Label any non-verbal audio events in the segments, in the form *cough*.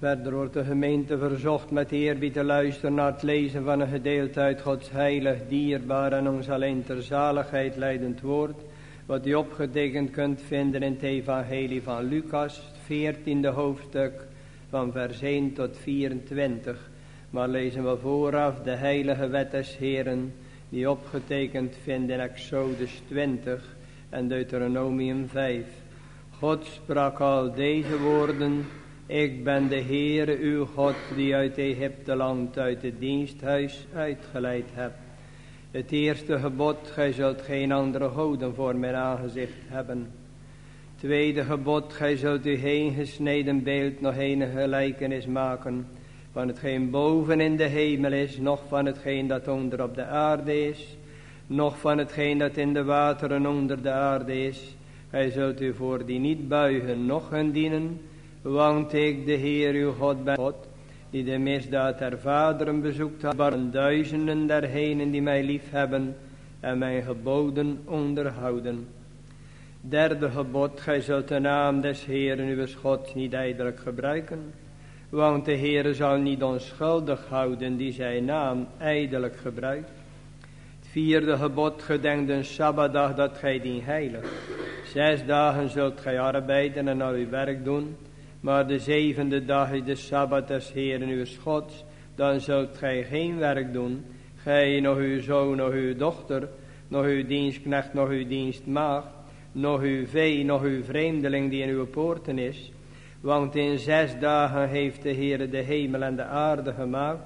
Verder wordt de gemeente verzocht met eerbied te luisteren naar het lezen van een gedeelte uit Gods heilig, dierbaar en ons alleen ter zaligheid leidend woord, wat u opgetekend kunt vinden in het evangelie van Lucas, het 14e hoofdstuk, van vers 1 tot 24. Maar lezen we vooraf de heilige wet des Heren, die opgetekend vindt in Exodus 20 en Deuteronomium 5. God sprak al deze woorden ik ben de Heere uw God die uit Egypte land uit het diensthuis uitgeleid hebt. Het eerste gebod, gij zult geen andere goden voor mijn aangezicht hebben. Tweede gebod, gij zult u geen gesneden beeld nog enige gelijkenis maken van hetgeen boven in de hemel is, nog van hetgeen dat onder op de aarde is, nog van hetgeen dat in de wateren onder de aarde is. Gij zult u voor die niet buigen, noch hun dienen, want ik, de Heer uw God, ben God, die de misdaad der vaderen bezoekt had, waren duizenden dergenen die mij lief hebben en mijn geboden onderhouden. Derde gebod, gij zult de naam des Heeren uw God niet ijdelijk gebruiken, want de Heere zal niet onschuldig houden die zijn naam ijdelijk gebruikt. Het vierde gebod, gedenk een Sabbatdag dat gij dien heilig. Zes dagen zult gij arbeiden en al uw werk doen, maar de zevende dag is de Sabbat des Heeren uw Gods, dan zult gij geen werk doen, gij, nog uw zoon, nog uw dochter, nog uw dienstknecht, nog uw dienstmaagd, nog uw vee, nog uw vreemdeling die in uw poorten is. Want in zes dagen heeft de Heere de hemel en de aarde gemaakt,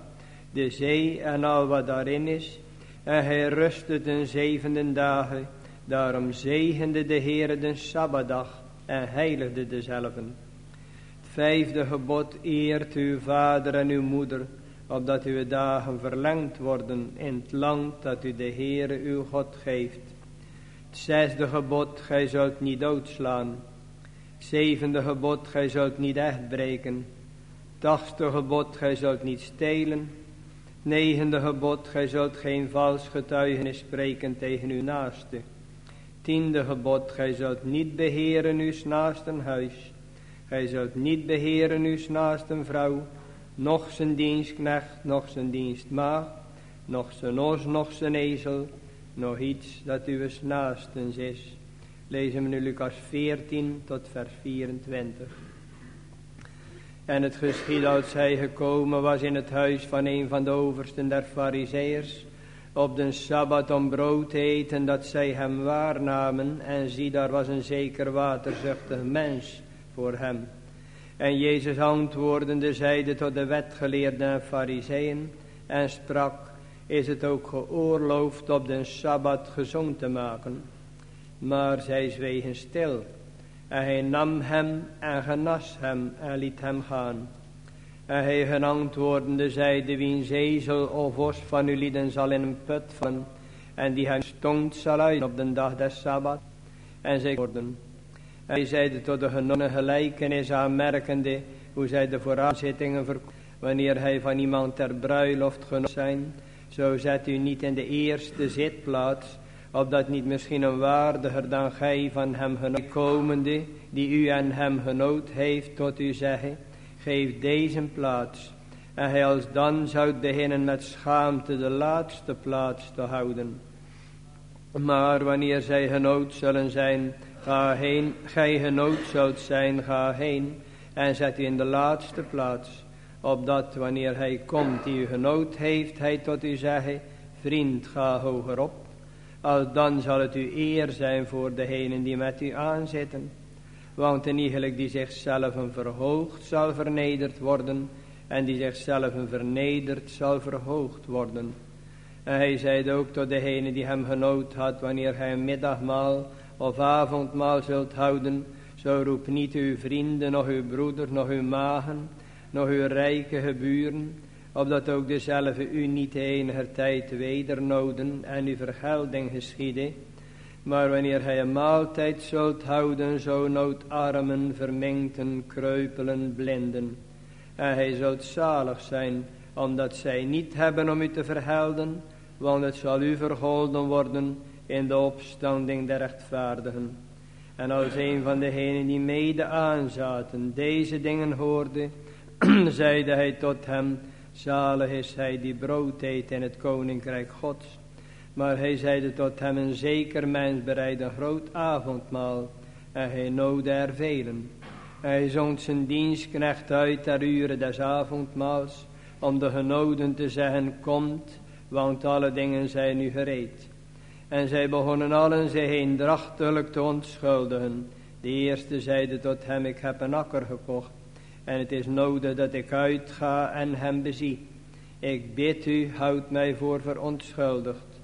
de zee en al wat daarin is. En hij rustte den zevende dagen, daarom zegende de Heere de Sabbatdag en heiligde dezelfde. Vijfde gebod, eert uw vader en uw moeder, opdat uw dagen verlengd worden in het land dat u de Heere uw God geeft. Zesde gebod, gij zult niet doodslaan. Zevende gebod, gij zult niet echt breken. Tachste gebod, gij zult niet stelen. Negende gebod, gij zult geen vals getuigenis spreken tegen uw naaste. Tiende gebod, gij zult niet beheren uw naasten huis. Gij zult niet beheren uw naasten vrouw, noch zijn dienstknecht, noch zijn dienstmaagd, noch zijn os, noch zijn ezel, nog iets dat uw naastens is. Lezen we nu Lucas 14 tot vers 24. En het geschied als hij gekomen was in het huis van een van de oversten der fariseërs, op de Sabbat om brood te eten, dat zij hem waarnamen, en zie daar was een zeker waterzuchtig mens, voor hem. En Jezus antwoordende zeide tot de wetgeleerden en fariseeën en sprak, is het ook geoorloofd op de Sabbat gezond te maken? Maar zij zwegen stil. En hij nam hem en genas hem en liet hem gaan. En hij geantwoordende zeide, wiens ezel of os van uw lieden zal in een put van, en die hem stond zal uit op de dag des Sabbat. En zij worden, hij zeide tot de genonnen gelijkenis aanmerkende hoe zij de vooraanzittingen. Wanneer hij van iemand ter bruiloft genoemd zijn, zo zet u niet in de eerste zitplaats, opdat niet misschien een waardiger dan gij van hem genoot komende, die u en hem genoot heeft, tot u zeggen, geef deze plaats. En hij als dan zou beginnen met schaamte de laatste plaats te houden. Maar wanneer zij genood zullen zijn Ga heen, gij genood zult zijn, ga heen en zet u in de laatste plaats. Opdat wanneer hij komt die u genood heeft, hij tot u zeggen, vriend ga hoger op. Al dan zal het u eer zijn voor degenen die met u aanzitten. Want een iegelijk die zichzelf verhoogd zal vernederd worden en die zichzelf vernederd zal verhoogd worden. En hij zeide ook tot degene die hem genood had, wanneer hij een middagmaal of avondmaal zult houden, zo roep niet uw vrienden, nog uw broeders, nog uw magen, nog uw rijke geburen, opdat ook dezelfde u niet enige tijd wedernoden en uw vergelding geschiede. Maar wanneer hij een maaltijd zult houden, zo noodarmen, vermengten, kreupelen, blinden. En hij zult zalig zijn, omdat zij niet hebben om u te verhelden, want het zal u vergolden worden in de opstanding der rechtvaardigen. En als een van degenen die mede aanzaten deze dingen hoorde, *clears throat* zeide hij tot hem, zalig is hij die brood eet in het koninkrijk gods. Maar hij zeide tot hem, een zeker mens bereidt een groot avondmaal, en hij noodde er velen. Hij zond zijn dienstknecht uit ter uren des avondmaals, om de genoden te zeggen, komt, want alle dingen zijn nu gereed. En zij begonnen allen zich eendrachtelijk te onschuldigen. De eerste zeide tot hem, ik heb een akker gekocht, en het is nodig dat ik uitga en hem bezie. Ik bid u, houd mij voor verontschuldigd.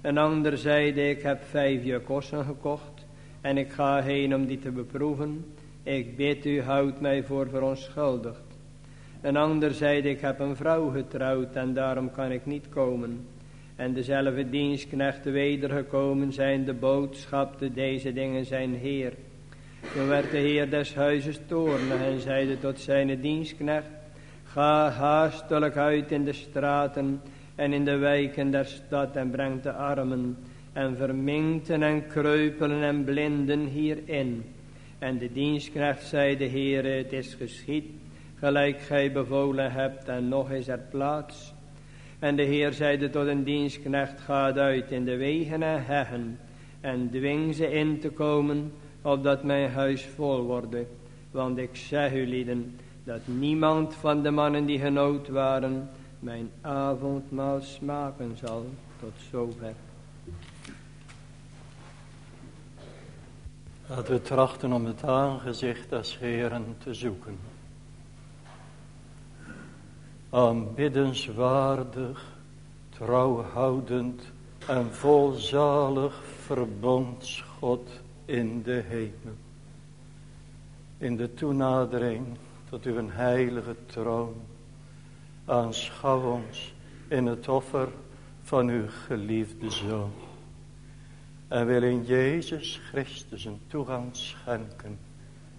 Een ander zeide, ik heb vijf jakossen gekocht, en ik ga heen om die te beproeven. Ik bid u, houd mij voor verontschuldigd. Een ander zeide, ik heb een vrouw getrouwd en daarom kan ik niet komen. En dezelfde dienstknechten wedergekomen zijn, de boodschapte deze dingen zijn Heer. Toen werd de Heer des huizes toornig en zeide tot zijn dienstknecht, ga haastelijk uit in de straten en in de wijken der stad en breng de armen en verminkten en kreupelen en blinden hierin. En de dienstknecht zei de Heer, het is geschied, gelijk gij bevolen hebt en nog is er plaats. En de Heer zeide tot een dienstknecht, ga uit in de wegen en heggen en dwing ze in te komen, opdat mijn huis vol worden. Want ik zeg u lieden, dat niemand van de mannen die genood waren, mijn avondmaal smaken zal. Tot zover. Laten we trachten om het aangezicht des Heeren te zoeken. Aanbiddenswaardig, trouwhoudend en volzalig verbondsgod in de hemel. In de toenadering tot uw heilige troon. Aanschouw ons in het offer van uw geliefde Zoon. En wil in Jezus Christus een toegang schenken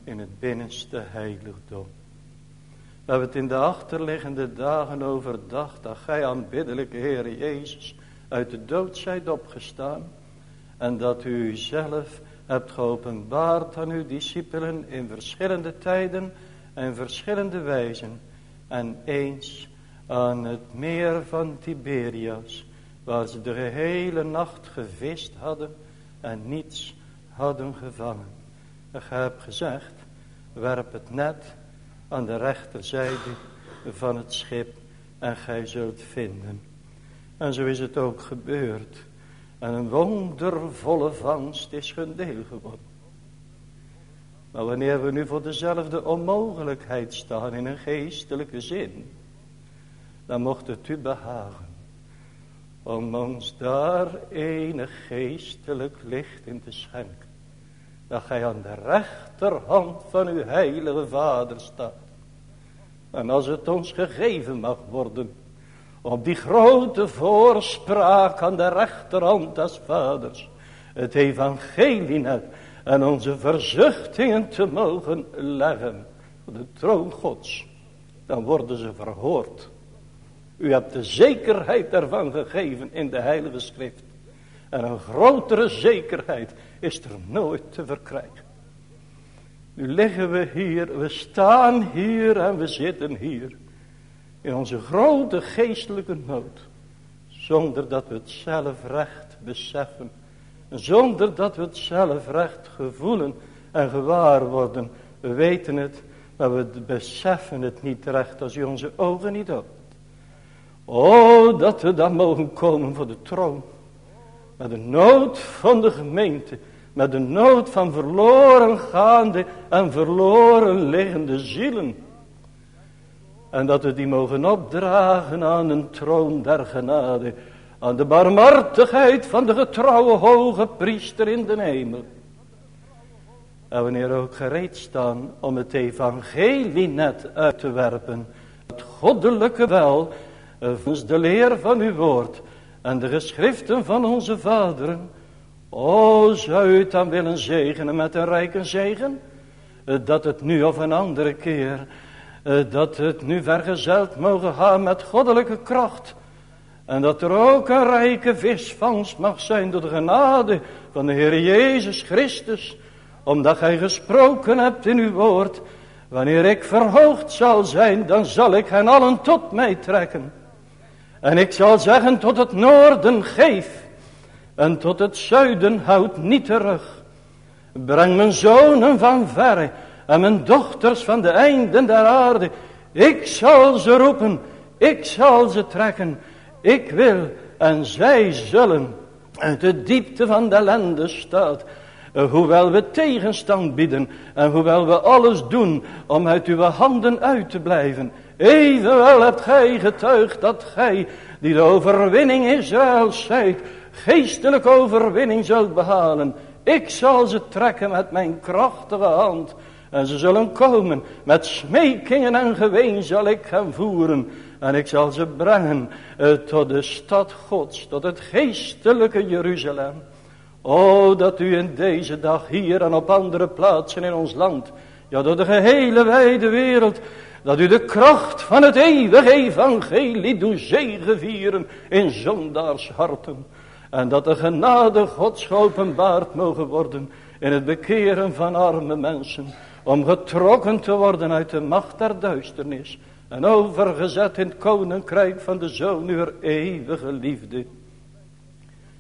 in het binnenste heiligdom. We hebben het in de achterliggende dagen overdacht dat gij aanbiddelijke Heer Jezus uit de dood zijt opgestaan. En dat u zelf hebt geopenbaard aan uw discipelen in verschillende tijden en verschillende wijzen. En eens aan het meer van Tiberias, waar ze de gehele nacht gevist hadden en niets hadden gevangen. En gij hebt gezegd, werp het net aan de rechterzijde van het schip en gij zult vinden. En zo is het ook gebeurd. En een wondervolle vangst is hun deel geworden. Maar wanneer we nu voor dezelfde onmogelijkheid staan in een geestelijke zin, dan mocht het u behagen om ons daar enig geestelijk licht in te schenken. Dat gij aan de rechterhand van uw heilige vader staat. En als het ons gegeven mag worden, op die grote voorspraak aan de rechterhand des vaders, het evangelie net en onze verzuchtingen te mogen leggen op de troon gods, dan worden ze verhoord. U hebt de zekerheid ervan gegeven in de heilige schrift. En een grotere zekerheid is er nooit te verkrijgen. Nu liggen we hier, we staan hier en we zitten hier. In onze grote geestelijke nood. Zonder dat we het zelf recht beseffen. Zonder dat we het zelf recht gevoelen en gewaar worden. We weten het, maar we beseffen het niet recht als u onze ogen niet opent. Oh, dat we dan mogen komen voor de troon. Met de nood van de gemeente. Met de nood van verloren gaande en verloren liggende zielen. En dat we die mogen opdragen aan een troon der genade. Aan de barmhartigheid van de getrouwe hoge priester in de hemel. En wanneer we ook gereed staan om het evangelie net uit te werpen. Het goddelijke wel volgens de leer van uw woord en de geschriften van onze vaderen. O, zou u het dan willen zegenen met een rijke zegen? Eh, dat het nu of een andere keer, eh, dat het nu vergezeld mogen gaan met goddelijke kracht. En dat er ook een rijke visvangst mag zijn door de genade van de Heer Jezus Christus. Omdat gij gesproken hebt in uw woord Wanneer ik verhoogd zal zijn, dan zal ik hen allen tot mij trekken. En ik zal zeggen tot het noorden geef. En tot het zuiden houd niet terug. Breng mijn zonen van verre en mijn dochters van de einden der aarde. Ik zal ze roepen, ik zal ze trekken. Ik wil en zij zullen uit de diepte van de ellende staat. Hoewel we tegenstand bieden en hoewel we alles doen om uit uw handen uit te blijven. Evenwel hebt gij getuigd dat gij die de overwinning Israëls zijt, geestelijke overwinning zult behalen. Ik zal ze trekken met mijn krachtige hand. En ze zullen komen met smekingen en geween zal ik hen voeren. En ik zal ze brengen uh, tot de stad gods, tot het geestelijke Jeruzalem. O, dat u in deze dag hier en op andere plaatsen in ons land, ja door de gehele wijde wereld, dat u de kracht van het eeuwige evangelie doet zegevieren in zondaars harten. En dat de genade gods geopenbaard mogen worden in het bekeren van arme mensen. Om getrokken te worden uit de macht der duisternis. En overgezet in het koninkrijk van de zoon uw eeuwige liefde.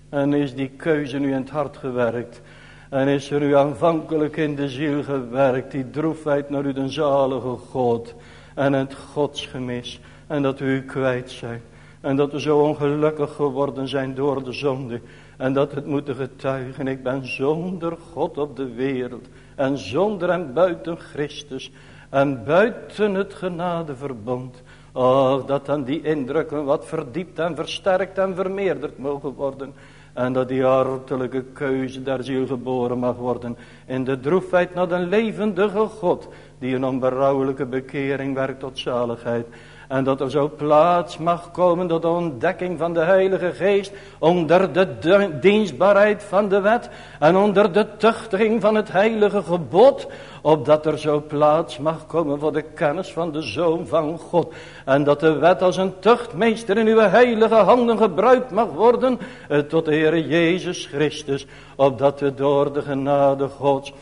En is die keuze nu in het hart gewerkt. En is er u aanvankelijk in de ziel gewerkt. Die droefheid naar u de zalige God. En het godsgemis. En dat u kwijt zijn. En dat we zo ongelukkig geworden zijn door de zonde. En dat het moeten getuigen. Ik ben zonder God op de wereld. En zonder en buiten Christus. En buiten het genadeverbond. Och, dat dan die indrukken wat verdiept en versterkt en vermeerderd mogen worden. En dat die hartelijke keuze der ziel geboren mag worden. In de droefheid naar de levendige God. Die een onberouwelijke bekering werkt tot zaligheid. En dat er zo plaats mag komen tot de ontdekking van de Heilige Geest. Onder de dienstbaarheid van de wet. En onder de tuchtiging van het heilige gebod. Opdat er zo plaats mag komen voor de kennis van de Zoon van God. En dat de wet als een tuchtmeester in uw heilige handen gebruikt mag worden. Eh, tot de Heer Jezus Christus. Opdat we door de genade Gods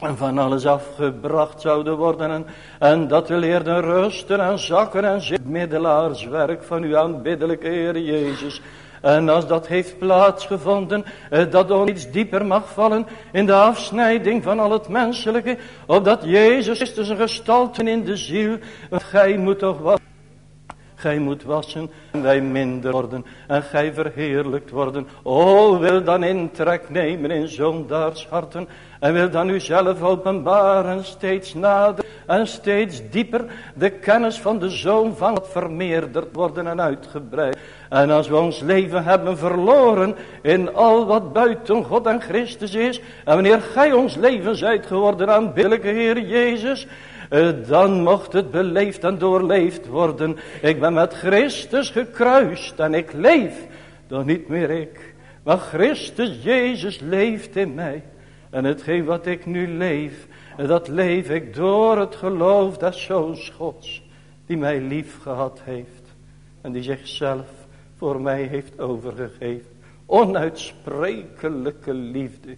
van alles afgebracht zouden worden en, en dat we leerden rusten en zakken en zitten middelaarswerk van uw aanbiddelijke Heer Jezus. En als dat heeft plaatsgevonden, eh, dat er iets dieper mag vallen in de afsnijding van al het menselijke, opdat Jezus is een gestalte in de ziel, gij moet toch wat Gij moet wassen en wij minder worden. En gij verheerlijkt worden. O, wil dan intrek nemen in zondaars harten. En wil dan uzelf openbaren steeds nader en steeds dieper. De kennis van de Zoon van het vermeerderd worden en uitgebreid. En als we ons leven hebben verloren in al wat buiten God en Christus is. En wanneer gij ons leven zijt geworden aan billijke Heer Jezus. Eh, dan mocht het beleefd en doorleefd worden. Ik ben met Christus gekruist en ik leef, dan niet meer ik. Maar Christus Jezus leeft in mij. En hetgeen wat ik nu leef, dat leef ik door het geloof des Zoons Gods. Die mij lief gehad heeft. En die zichzelf voor mij heeft overgegeven. Onuitsprekelijke liefde.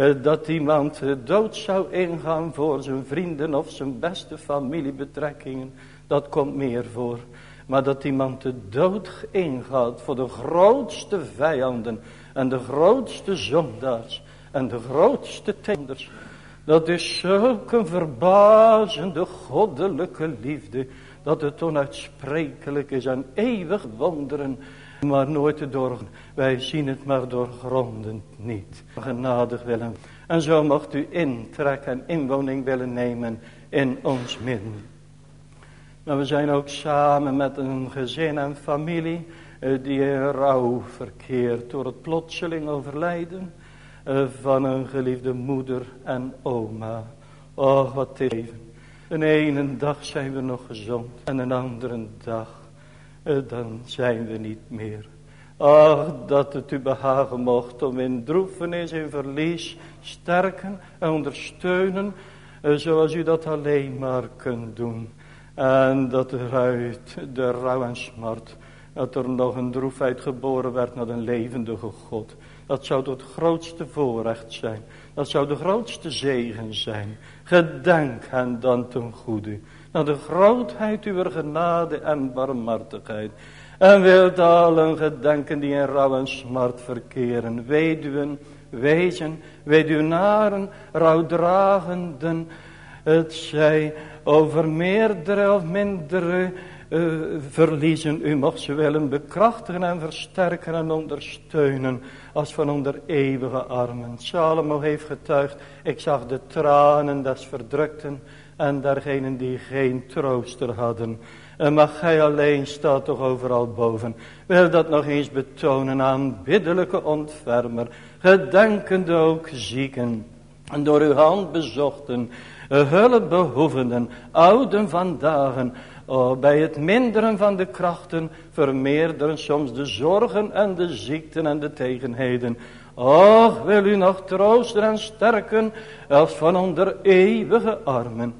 Eh, dat iemand dood zou ingaan voor zijn vrienden of zijn beste familiebetrekkingen. Dat komt meer voor. Maar dat iemand de dood ingaat voor de grootste vijanden en de grootste zondaars en de grootste tenders. Dat is zulke verbazende goddelijke liefde. Dat het onuitsprekelijk is en eeuwig wonderen. Maar nooit te door. Wij zien het maar doorgrondend niet. Genadig willen. En zo mocht u intrekken en inwoning willen nemen in ons midden. Maar we zijn ook samen met een gezin en familie eh, die in rouw verkeert door het plotseling overlijden eh, van een geliefde moeder en oma. Oh, wat leven. Een ene dag zijn we nog gezond en een andere dag dan zijn we niet meer. Ach, dat het u behagen mocht om in droefenis, in verlies, sterken en ondersteunen, eh, zoals u dat alleen maar kunt doen. En dat eruit de rouw en smart Dat er nog een droefheid geboren werd naar een levendige God. Dat zou het grootste voorrecht zijn. Dat zou de grootste zegen zijn. Gedenk hen dan ten goede. Naar de grootheid uw genade en barmhartigheid. En wilt allen gedenken die in rouw en smart verkeren. Weduwen, wezen, weduwnaren, rouwdragenden. Het zij over meerdere of mindere uh, verliezen. U mocht ze willen bekrachtigen en versterken en ondersteunen. Als van onder eeuwige armen. Salomo heeft getuigd. Ik zag de tranen des verdrukten. En dergenen die geen trooster hadden. En mag gij alleen staat toch overal boven. Wil dat nog eens betonen. Aanbiddelijke ontfermer. Gedenkende ook zieken. En door uw hand bezochten. Hulpbehoevenden. Ouden van dagen. Bij het minderen van de krachten vermeerderen soms de zorgen en de ziekten en de tegenheden. Och, wil u nog troosten en sterken als van onder eeuwige armen.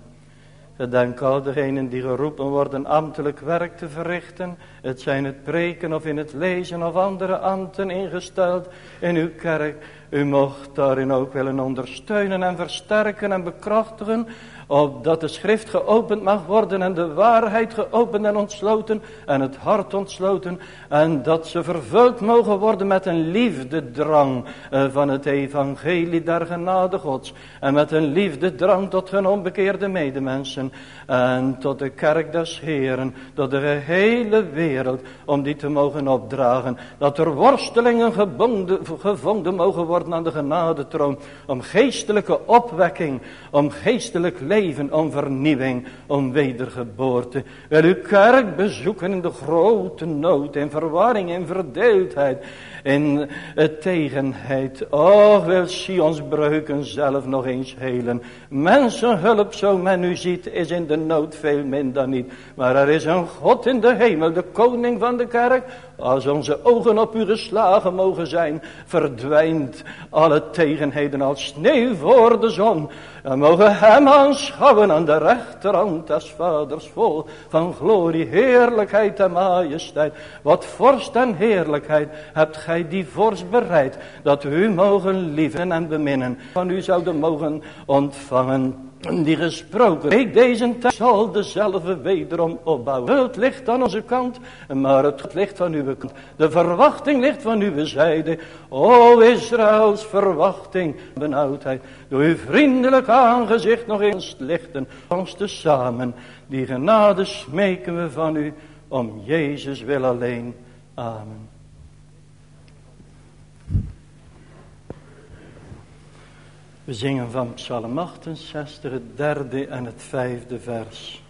Gedenk al degenen die geroepen worden ambtelijk werk te verrichten. Het zijn het preken of in het lezen of andere ambten ingesteld in uw kerk. U mocht daarin ook willen ondersteunen en versterken en bekrachtigen opdat de schrift geopend mag worden en de waarheid geopend en ontsloten en het hart ontsloten en dat ze vervuld mogen worden met een liefdedrang eh, van het evangelie der genade gods en met een liefdedrang tot hun onbekeerde medemensen en tot de kerk des Heren, tot de gehele wereld om die te mogen opdragen, dat er worstelingen gebonden, gevonden mogen worden aan de genadetroon om geestelijke opwekking, om geestelijk leven leven om vernieuwing, om wedergeboorte. Wil uw kerk bezoeken in de grote nood, in verwarring, in verdeeldheid, in tegenheid. Och, wil Sions breuken zelf nog eens helen. Mensenhulp, zo men u ziet, is in de nood veel minder niet. Maar er is een God in de hemel, de koning van de kerk. Als onze ogen op u geslagen mogen zijn, verdwijnt alle tegenheden als sneeuw voor de zon. En mogen hem aanschouwen aan de rechterhand des vaders vol van glorie, heerlijkheid en majesteit. Wat vorst en heerlijkheid hebt gij die vorst bereid, dat u mogen liefden en beminnen, van u zouden mogen ontvangen die gesproken. Ik deze tijd zal dezelfde wederom opbouwen. Het ligt aan onze kant, maar het ligt van uw kant. De verwachting ligt van uw zijde. O Israëls verwachting, benauwdheid. Door uw vriendelijk aangezicht nog eens lichten. Ons te samen, die genade smeken we van u, om Jezus wil alleen. Amen. We zingen van Psalm 68, het derde en het vijfde vers.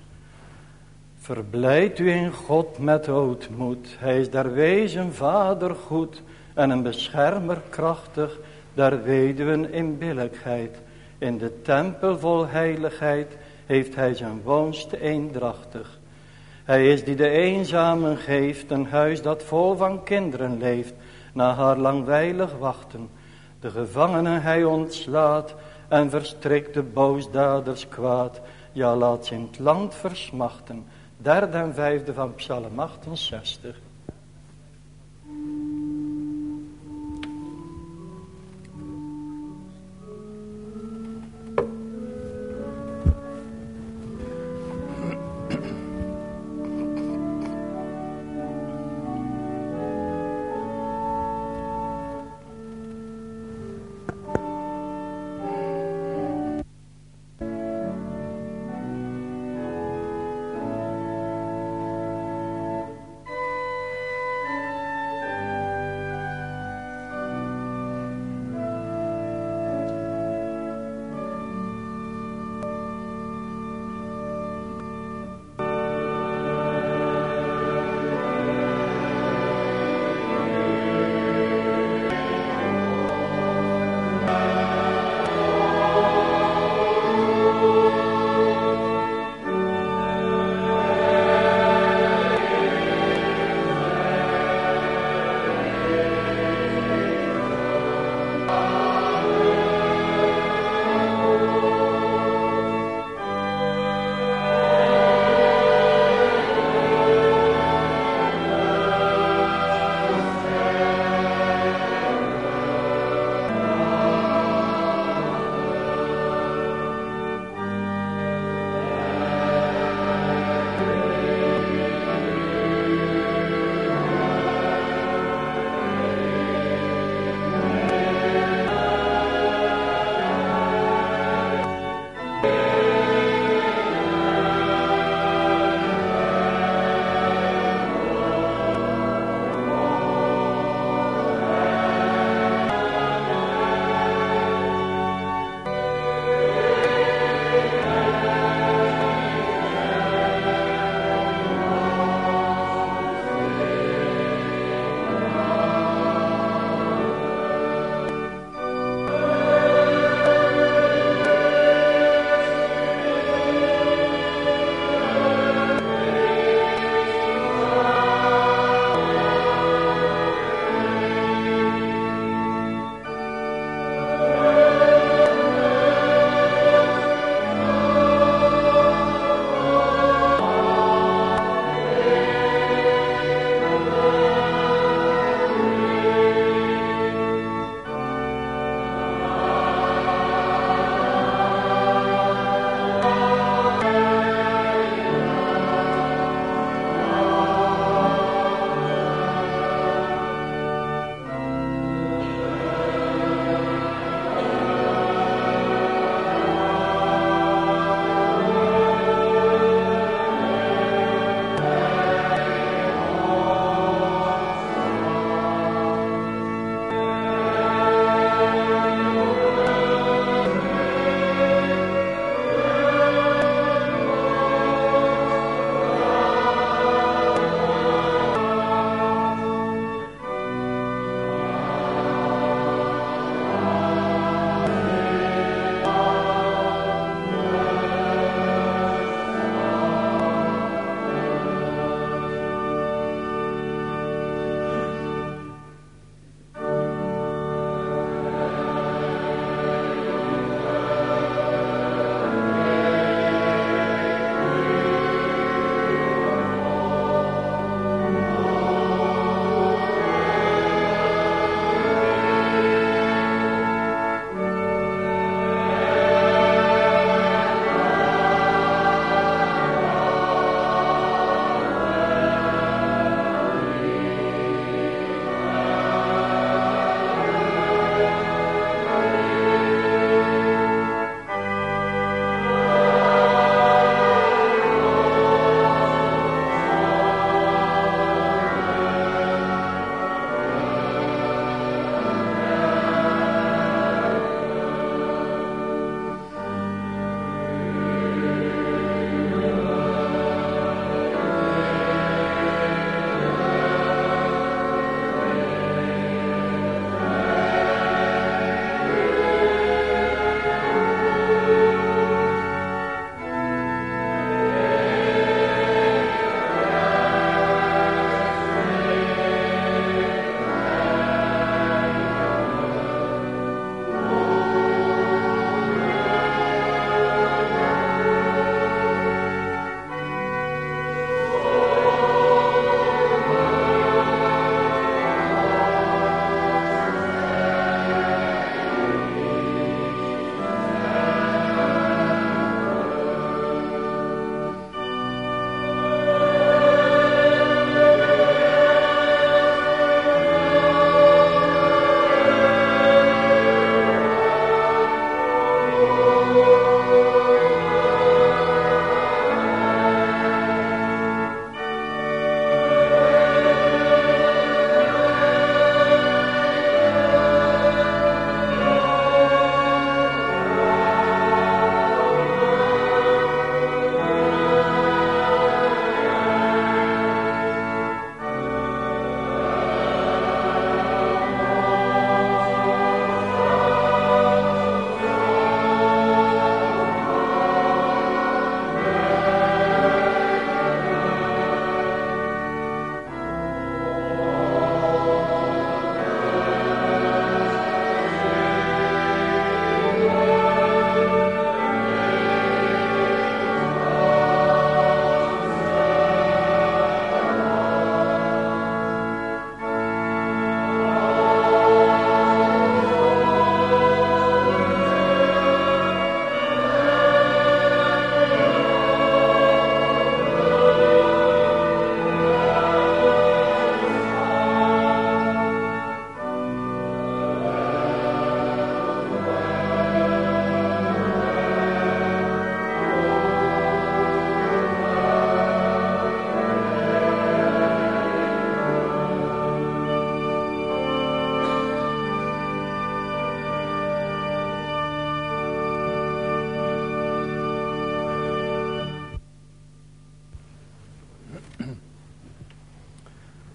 Verblijd u in God met ootmoed. Hij is daar wezen vader goed en een beschermer krachtig. Daar weduwen in billijkheid. In de tempel vol heiligheid heeft hij zijn woonste eendrachtig. Hij is die de eenzamen geeft, een huis dat vol van kinderen leeft, na haar langwijlig wachten de gevangenen hij ontslaat en verstrikt de boosdaders kwaad. Ja, laat ze in het land versmachten. Derde en vijfde van Psalm 68.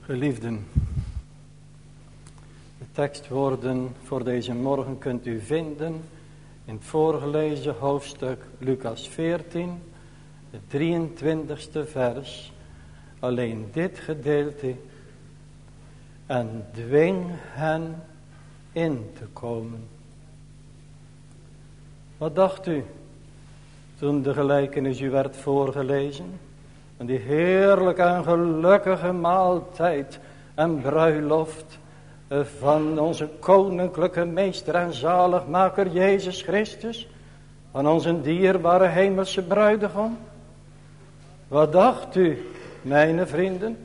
Geliefden, de tekstwoorden voor deze morgen kunt u vinden in het voorgelezen hoofdstuk Lucas 14, het 23ste vers. Alleen dit gedeelte. En dwing hen in te komen. Wat dacht u toen de gelijkenis u werd voorgelezen? En die heerlijke en gelukkige maaltijd en bruiloft van onze koninklijke meester en zaligmaker Jezus Christus. Van onze dierbare hemelse bruidegom. Wat dacht u, mijn vrienden?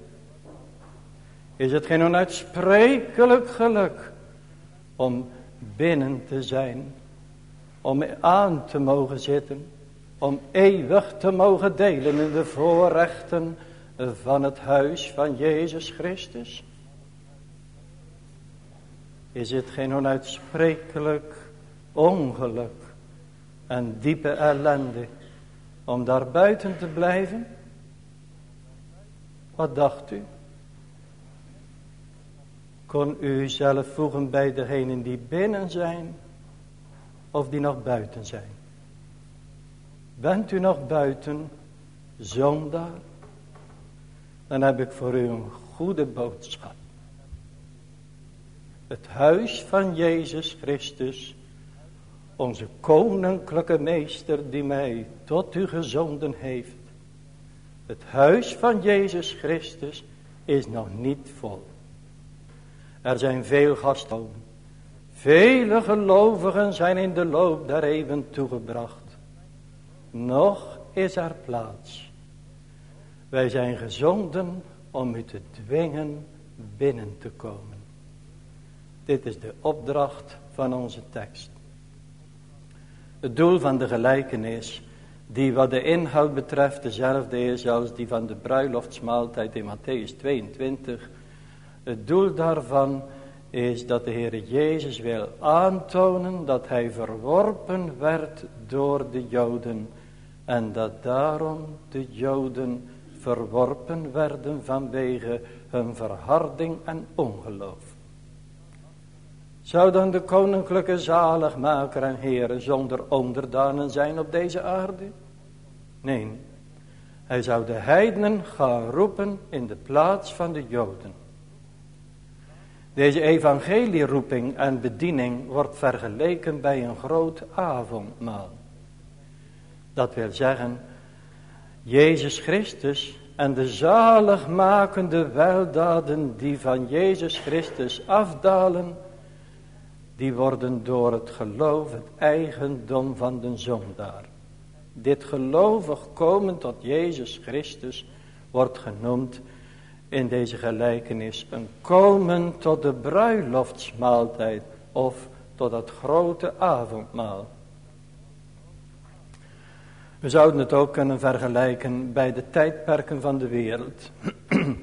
Is het geen onuitsprekelijk geluk om binnen te zijn, om aan te mogen zitten, om eeuwig te mogen delen in de voorrechten van het huis van Jezus Christus? Is het geen onuitsprekelijk ongeluk en diepe ellende om daar buiten te blijven? Wat dacht u? Kon u zelf voegen bij degenen die binnen zijn of die nog buiten zijn? Bent u nog buiten zondaar? Dan heb ik voor u een goede boodschap. Het huis van Jezus Christus, onze koninklijke meester die mij tot u gezonden heeft. Het huis van Jezus Christus is nog niet vol. Er zijn veel gasten. Vele gelovigen zijn in de loop der eeuwen toegebracht. Nog is er plaats. Wij zijn gezonden om u te dwingen binnen te komen. Dit is de opdracht van onze tekst. Het doel van de gelijkenis, die wat de inhoud betreft dezelfde is als die van de bruiloftsmaaltijd in Matthäus 22. Het doel daarvan is dat de Heer Jezus wil aantonen dat hij verworpen werd door de Joden. En dat daarom de Joden verworpen werden vanwege hun verharding en ongeloof. Zou dan de koninklijke zaligmaker en heren zonder onderdanen zijn op deze aarde? Nee, hij zou de heidenen gaan roepen in de plaats van de joden. Deze evangelieroeping en bediening wordt vergeleken bij een groot avondmaal. Dat wil zeggen, Jezus Christus en de zaligmakende weldaden die van Jezus Christus afdalen die worden door het geloof het eigendom van de zondaar. Dit gelovig komen tot Jezus Christus wordt genoemd in deze gelijkenis een komen tot de bruiloftsmaaltijd of tot het grote avondmaal. We zouden het ook kunnen vergelijken bij de tijdperken van de wereld. *clears throat*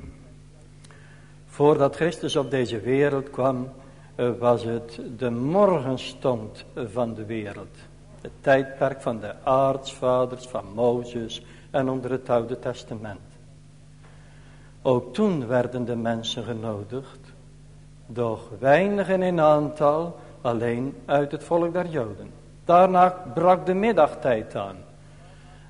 Voordat Christus op deze wereld kwam, eh, was het de morgenstond van de wereld. Het tijdperk van de aartsvaders, van Mozes en onder het Oude Testament. Ook toen werden de mensen genodigd, doch weinigen in aantal, alleen uit het volk der Joden. Daarna brak de middagtijd aan.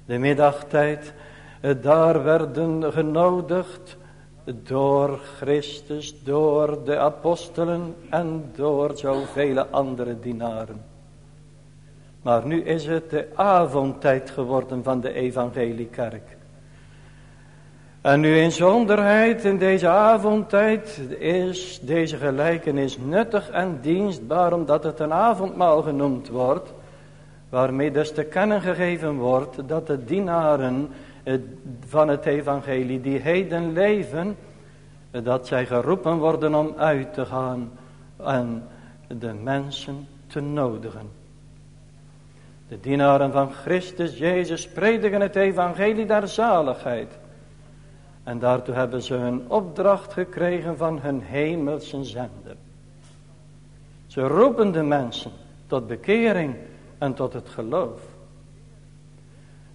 De middagtijd, eh, daar werden genodigd door Christus, door de apostelen en door zoveel andere dienaren. Maar nu is het de avondtijd geworden van de evangeliekerk. En nu in zonderheid in deze avondtijd is deze gelijkenis nuttig en dienstbaar omdat het een avondmaal genoemd wordt. Waarmee dus te kennen gegeven wordt dat de dienaren van het evangelie die heden leven, dat zij geroepen worden om uit te gaan en de mensen te nodigen. De dienaren van Christus Jezus predigen het evangelie der zaligheid. En daartoe hebben ze hun opdracht gekregen van hun hemelse zender. Ze roepen de mensen tot bekering en tot het geloof.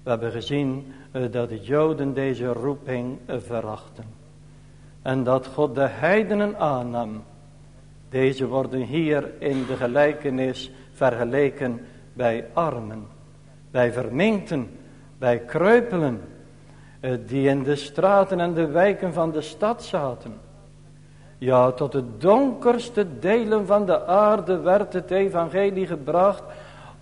We hebben gezien eh, dat de Joden deze roeping eh, verachten. En dat God de heidenen aannam. Deze worden hier in de gelijkenis vergeleken bij armen, bij verminkten, bij kreupelen, eh, die in de straten en de wijken van de stad zaten. Ja, tot de donkerste delen van de aarde werd het evangelie gebracht,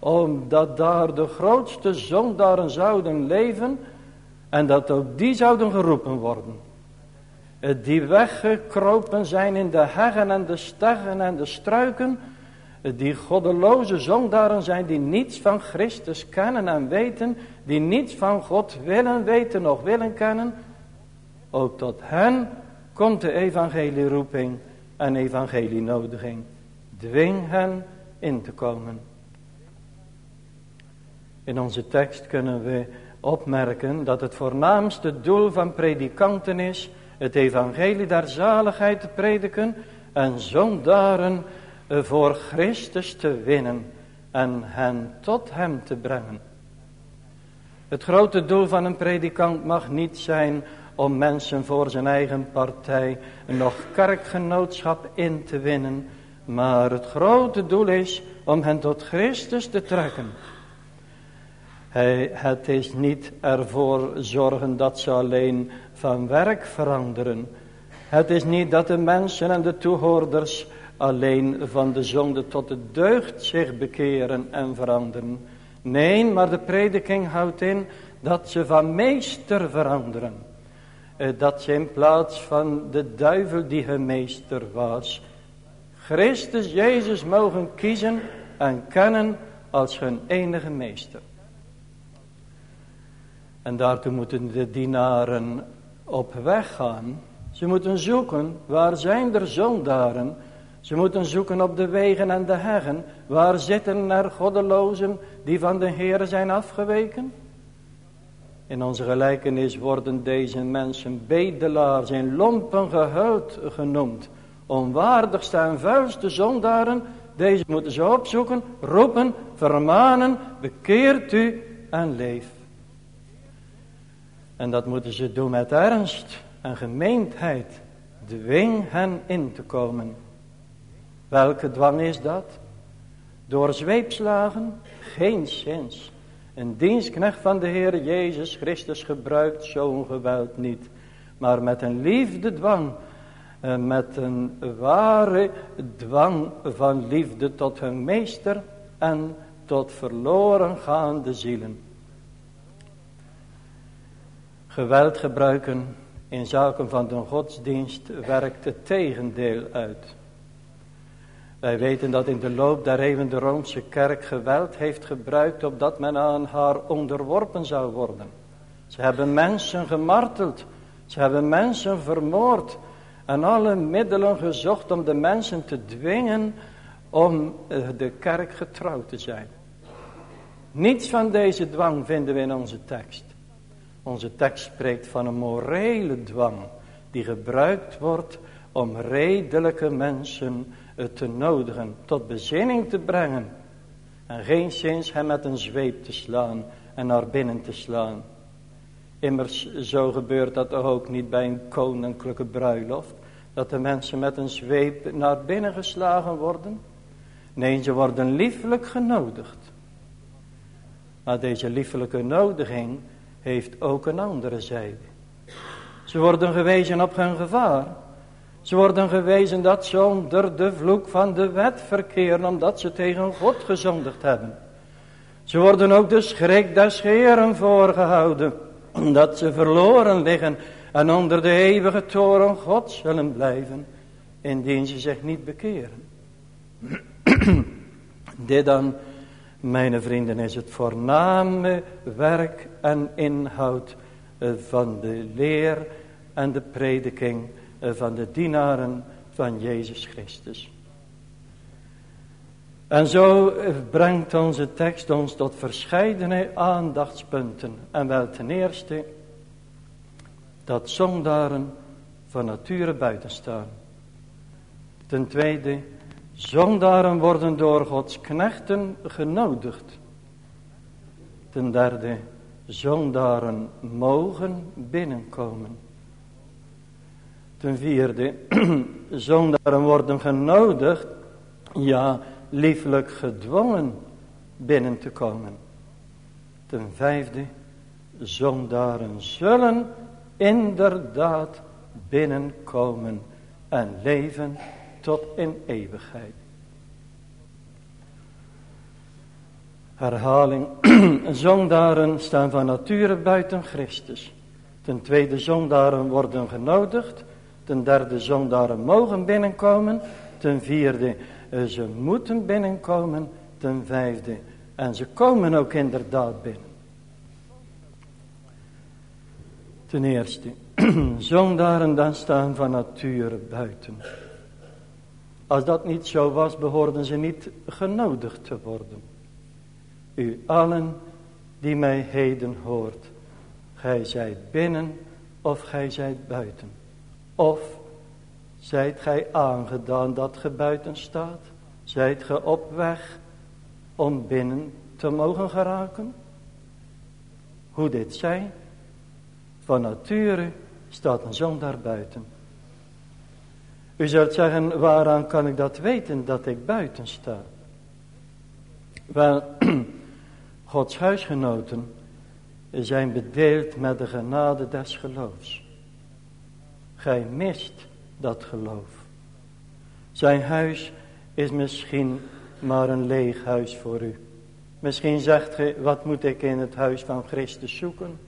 omdat daar de grootste zondaren zouden leven en dat ook die zouden geroepen worden. Die weggekropen zijn in de heggen en de steggen en de struiken, die goddeloze zondaren zijn die niets van Christus kennen en weten, die niets van God willen weten nog willen kennen, ook tot hen komt de evangelieroeping en evangelienodiging. Dwing hen in te komen. In onze tekst kunnen we opmerken dat het voornaamste doel van predikanten is het evangelie der zaligheid te prediken en zondaren voor Christus te winnen en hen tot hem te brengen. Het grote doel van een predikant mag niet zijn om mensen voor zijn eigen partij nog kerkgenootschap in te winnen. Maar het grote doel is om hen tot Christus te trekken. Hij, het is niet ervoor zorgen dat ze alleen van werk veranderen. Het is niet dat de mensen en de toehoorders alleen van de zonde tot de deugd zich bekeren en veranderen. Nee, maar de prediking houdt in dat ze van meester veranderen. Eh, dat ze in plaats van de duivel die hun meester was, Christus Jezus mogen kiezen en kennen als hun enige meester. En daartoe moeten de dienaren op weg gaan. Ze moeten zoeken, waar zijn er zondaren? Ze moeten zoeken op de wegen en de heggen. Waar zitten er goddelozen die van de Heer zijn afgeweken? In onze gelijkenis worden deze mensen bedelaars in lompen gehuld genoemd. Onwaardigste en vuilste zondaren, deze moeten ze opzoeken, roepen, vermanen, bekeert u en leef. En dat moeten ze doen met ernst en gemeendheid. Dwing hen in te komen. Welke dwang is dat? Door zweepslagen? Geen zins. Een dienstknecht van de Heer Jezus Christus gebruikt zo'n geweld niet. Maar met een liefde dwang. Met een ware dwang van liefde tot hun meester en tot verloren gaande zielen. Geweld gebruiken in zaken van de godsdienst werkt het tegendeel uit. Wij weten dat in de loop der eeuwen de Roomse kerk geweld heeft gebruikt opdat men aan haar onderworpen zou worden. Ze hebben mensen gemarteld, ze hebben mensen vermoord en alle middelen gezocht om de mensen te dwingen om eh, de kerk getrouw te zijn. Niets van deze dwang vinden we in onze tekst. Onze tekst spreekt van een morele dwang die gebruikt wordt om redelijke mensen te nodigen, tot bezinning te brengen. En geen zins hem met een zweep te slaan en naar binnen te slaan. Immers zo gebeurt dat ook niet bij een koninklijke bruiloft. Dat de mensen met een zweep naar binnen geslagen worden. Nee, ze worden liefelijk genodigd. Maar deze liefelijke nodiging heeft ook een andere zijde. Ze worden gewezen op hun gevaar. Ze worden gewezen dat ze onder de vloek van de wet verkeren omdat ze tegen God gezondigd hebben. Ze worden ook de schrik des Heeren voorgehouden omdat ze verloren liggen en onder de eeuwige toren God zullen blijven indien ze zich niet bekeren. *clears throat* Dit dan mijn vrienden, is het voorname werk en inhoud van de leer en de prediking van de dienaren van Jezus Christus. En zo brengt onze tekst ons tot verscheidene aandachtspunten. En wel ten eerste dat zondaren van nature buiten staan. Ten tweede Zondaren worden door Gods knechten genodigd. Ten derde, zondaren mogen binnenkomen. Ten vierde, *clears throat* zondaren worden genodigd, ja, lieflijk gedwongen binnen te komen. Ten vijfde, zondaren zullen inderdaad binnenkomen en leven tot in eeuwigheid. Herhaling, *clears throat* zondaren staan van nature buiten Christus. Ten tweede, zondaren worden genodigd. Ten derde, zondaren mogen binnenkomen. Ten vierde, eh, ze moeten binnenkomen. Ten vijfde, en ze komen ook inderdaad binnen. Ten eerste, *clears throat* zondaren dan staan van nature buiten. Als dat niet zo was, behoorden ze niet genodigd te worden. U allen die mij heden hoort, gij zijt binnen of gij zijt buiten. Of zijt gij aangedaan dat ge buiten staat? Zijt ge op weg om binnen te mogen geraken? Hoe dit zij, van nature staat een zondaar buiten. U zult zeggen, waaraan kan ik dat weten dat ik buiten sta? Wel, *clears throat* Gods huisgenoten zijn bedeeld met de genade des geloofs. Gij mist dat geloof. Zijn huis is misschien maar een leeg huis voor u. Misschien zegt gij, wat moet ik in het huis van Christus zoeken?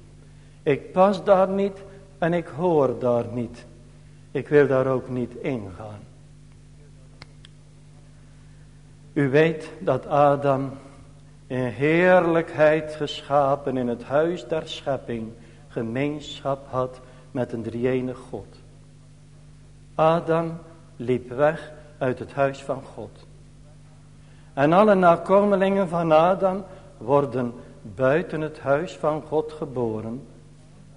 Ik pas daar niet en ik hoor daar niet. Ik wil daar ook niet ingaan. U weet dat Adam in heerlijkheid geschapen in het huis der schepping gemeenschap had met een drieëne God. Adam liep weg uit het huis van God. En alle nakomelingen van Adam worden buiten het huis van God geboren,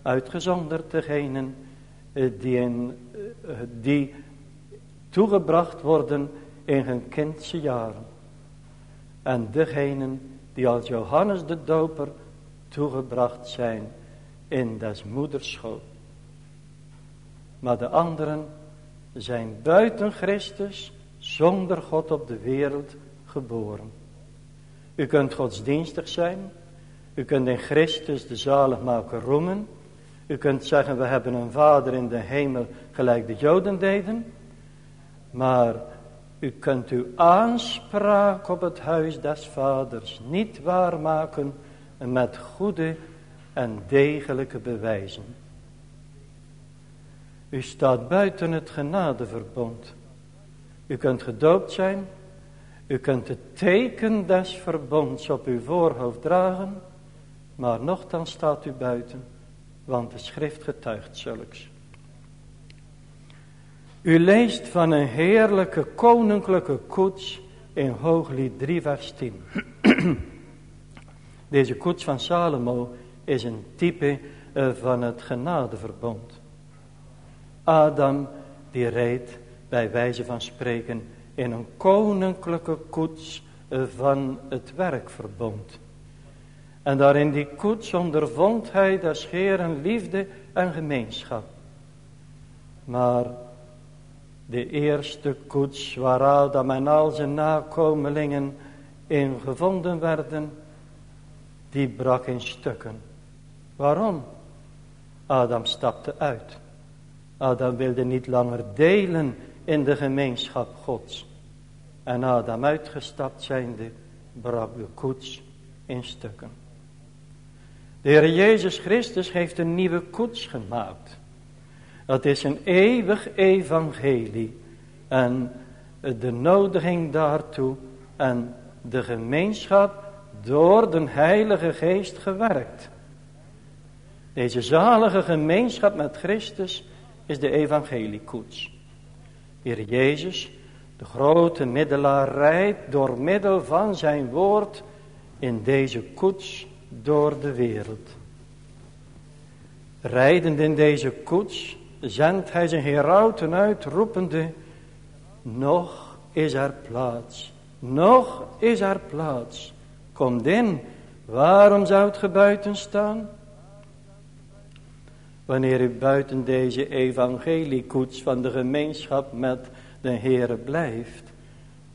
uitgezonderd degenen die, in, eh, die toegebracht worden in hun kindse jaren. En degenen die als Johannes de Doper toegebracht zijn in des moeders. Maar de anderen zijn buiten Christus zonder God op de wereld geboren. U kunt godsdienstig zijn. U kunt in Christus de zaligmaker roemen. U kunt zeggen we hebben een vader in de hemel gelijk de Joden deden. Maar u kunt uw aanspraak op het huis des vaders niet waarmaken met goede en degelijke bewijzen. U staat buiten het genadeverbond. U kunt gedoopt zijn. U kunt het teken des verbonds op uw voorhoofd dragen. Maar nochtans staat u buiten. Want de schrift getuigt zulks. U leest van een heerlijke koninklijke koets in Hooglied 3 vers 10. *clears throat* Deze koets van Salomo is een type eh, van het genadeverbond. Adam die reed bij wijze van spreken in een koninklijke koets eh, van het werkverbond. En daar in die koets ondervond hij des Heeren liefde en gemeenschap. Maar de eerste koets waar Adam en al zijn nakomelingen in gevonden werden, die brak in stukken. Waarom? Adam stapte uit. Adam wilde niet langer delen in de gemeenschap Gods. En Adam uitgestapt zijnde, brak de koets in stukken. De Heer Jezus Christus heeft een nieuwe koets gemaakt. Dat is een eeuwig evangelie. En de nodiging daartoe en de gemeenschap door de Heilige Geest gewerkt. Deze zalige gemeenschap met Christus is de evangeliekoets. Heer Jezus, de grote middelaar, rijdt door middel van zijn woord in deze koets door de wereld. Rijdend in deze koets zendt hij zijn herauten uit, roepende, nog is er plaats, nog is er plaats. Kom in, waarom zou het buiten staan? Wanneer u buiten deze evangeliekoets van de gemeenschap met de Heere blijft,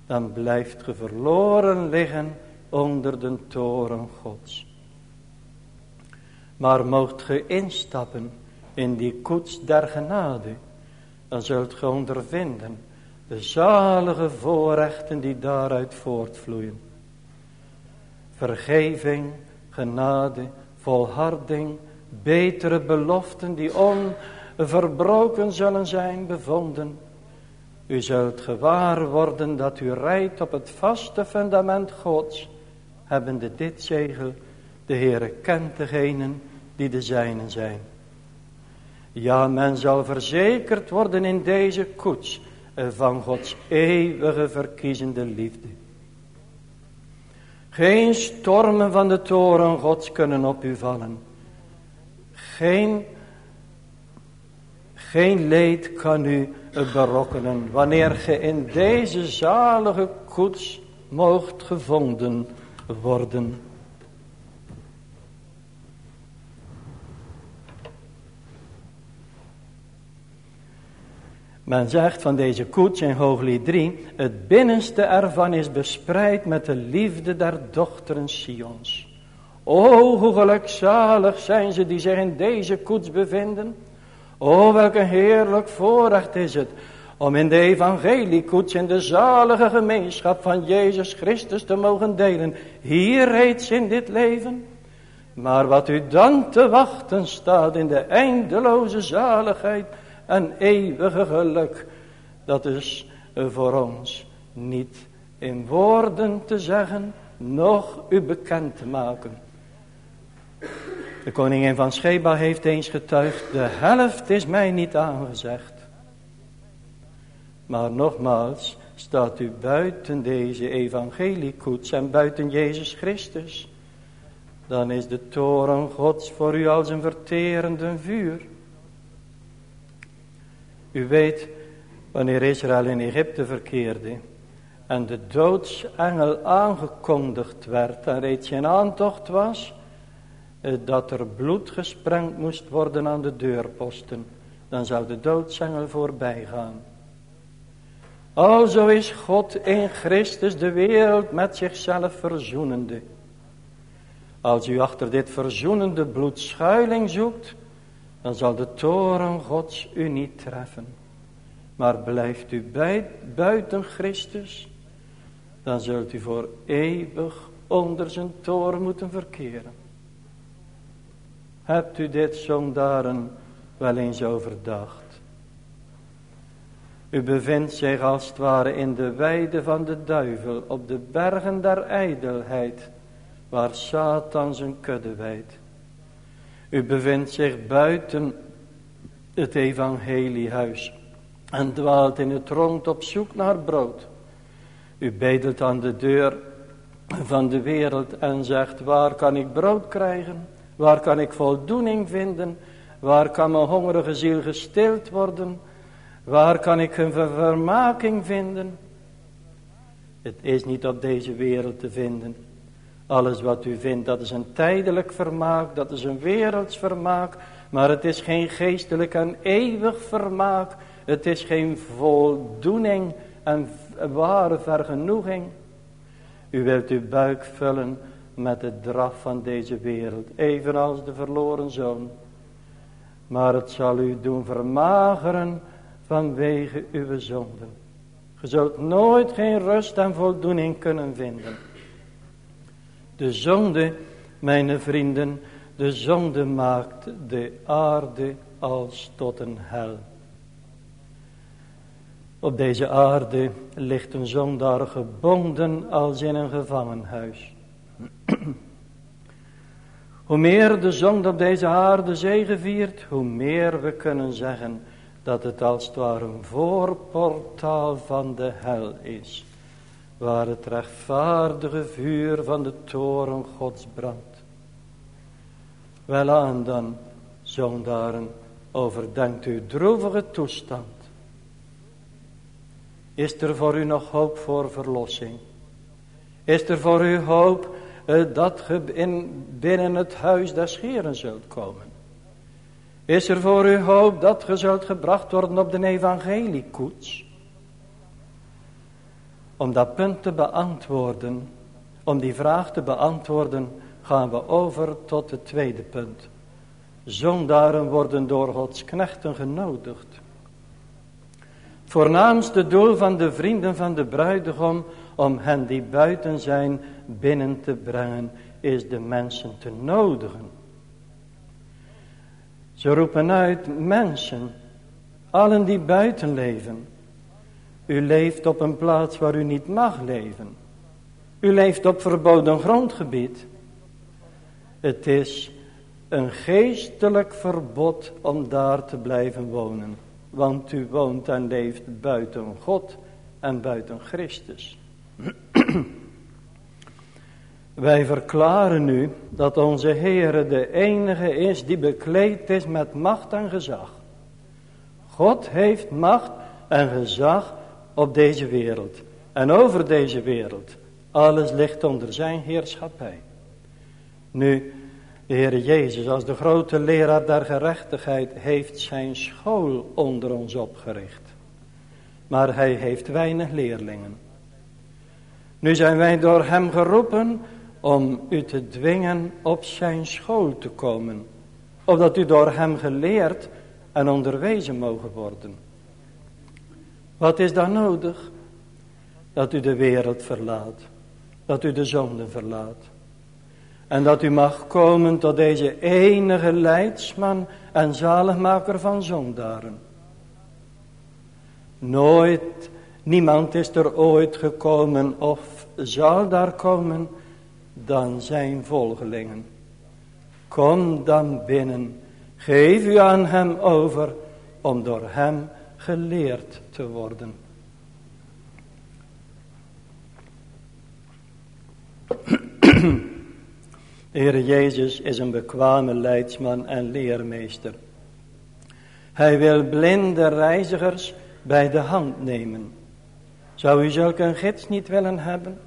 dan blijft ge verloren liggen onder de toren Gods. Maar moogt ge instappen in die koets der genade, dan zult ge ondervinden de zalige voorrechten die daaruit voortvloeien. Vergeving, genade, volharding, betere beloften die onverbroken zullen zijn bevonden. U zult gewaar worden dat u rijdt op het vaste fundament Gods, hebbende dit zegel, de Heere kent degenen die de zijnen zijn. Ja, men zal verzekerd worden in deze koets van Gods eeuwige verkiezende liefde. Geen stormen van de toren Gods kunnen op u vallen. Geen, geen leed kan u berokkenen wanneer ge in deze zalige koets moogt gevonden worden. Men zegt van deze koets in Hooglied 3, het binnenste ervan is bespreid met de liefde der dochteren Sions. O, hoe gelukzalig zijn ze die zich in deze koets bevinden. O, welk een heerlijk voorrecht is het om in de evangeliekoets in de zalige gemeenschap van Jezus Christus te mogen delen. Hier reeds in dit leven. Maar wat u dan te wachten staat in de eindeloze zaligheid en eeuwige geluk. Dat is voor ons niet in woorden te zeggen, nog u bekend te maken. De koningin van Sheba heeft eens getuigd, de helft is mij niet aangezegd. Maar nogmaals, staat u buiten deze evangeliekoets en buiten Jezus Christus. Dan is de toren gods voor u als een verterende vuur. U weet, wanneer Israël in Egypte verkeerde en de doodsengel aangekondigd werd en reeds geen aantocht was, eh, dat er bloed gesprengd moest worden aan de deurposten, dan zou de doodsengel voorbij gaan. Alzo is God in Christus de wereld met zichzelf verzoenende. Als u achter dit verzoenende bloed schuiling zoekt, dan zal de toren Gods u niet treffen. Maar blijft u buiten Christus, dan zult u voor eeuwig onder zijn toren moeten verkeren. Hebt u dit zondaren wel eens overdacht? U bevindt zich als het ware in de weide van de duivel, op de bergen der ijdelheid, waar Satan zijn kudde wijdt. U bevindt zich buiten het evangeliehuis en dwaalt in het rond op zoek naar brood. U bedelt aan de deur van de wereld en zegt, waar kan ik brood krijgen? Waar kan ik voldoening vinden? Waar kan mijn hongerige ziel gestild worden? Waar kan ik een vermaking vinden? Het is niet op deze wereld te vinden. Alles wat u vindt, dat is een tijdelijk vermaak, dat is een werelds vermaak. Maar het is geen geestelijk en eeuwig vermaak. Het is geen voldoening en ware vergenoeging. U wilt uw buik vullen met het draf van deze wereld, evenals de verloren zoon. Maar het zal u doen vermageren vanwege uw zonden. Je zult nooit geen rust en voldoening kunnen vinden. De zonde, mijn vrienden, de zonde maakt de aarde als tot een hel. Op deze aarde ligt een zondaar gebonden als in een gevangenhuis. *clears throat* hoe meer de zonde op deze aarde zegeviert, hoe meer we kunnen zeggen dat het als het ware een voorportaal van de hel is waar het rechtvaardige vuur van de toren gods brandt. Welaan dan, zondaren, overdenkt uw droevige toestand. Is er voor u nog hoop voor verlossing? Is er voor u hoop eh, dat ge in, binnen het huis des Heren zult komen? Is er voor u hoop dat ge zult gebracht worden op de evangeliekoets? Om dat punt te beantwoorden, om die vraag te beantwoorden, gaan we over tot het tweede punt. Zondaren worden door Gods knechten genodigd. Voornaamste doel van de vrienden van de bruidegom om hen die buiten zijn binnen te brengen, is de mensen te nodigen. Ze roepen uit, mensen, allen die buiten leven. U leeft op een plaats waar u niet mag leven. U leeft op verboden grondgebied. Het is een geestelijk verbod om daar te blijven wonen. Want u woont en leeft buiten God en buiten Christus. *clears throat* Wij verklaren nu dat onze Heere de enige is die bekleed is met macht en gezag. God heeft macht en gezag op deze wereld en over deze wereld. Alles ligt onder zijn heerschappij. Nu, de Heer Jezus als de grote leraar der gerechtigheid heeft zijn school onder ons opgericht. Maar hij heeft weinig leerlingen. Nu zijn wij door hem geroepen om u te dwingen op zijn school te komen. Opdat u door hem geleerd en onderwezen mogen worden. Wat is dan nodig? Dat u de wereld verlaat. Dat u de zonde verlaat. En dat u mag komen tot deze enige leidsman en zaligmaker van zondaren. Nooit, niemand is er ooit gekomen of zal daar komen dan zijn volgelingen. Kom dan binnen, geef u aan hem over om door hem geleerd te worden. De *clears throat* Heer Jezus is een bekwame leidsman en leermeester. Hij wil blinde reizigers bij de hand nemen. Zou u zulke een gids niet willen hebben?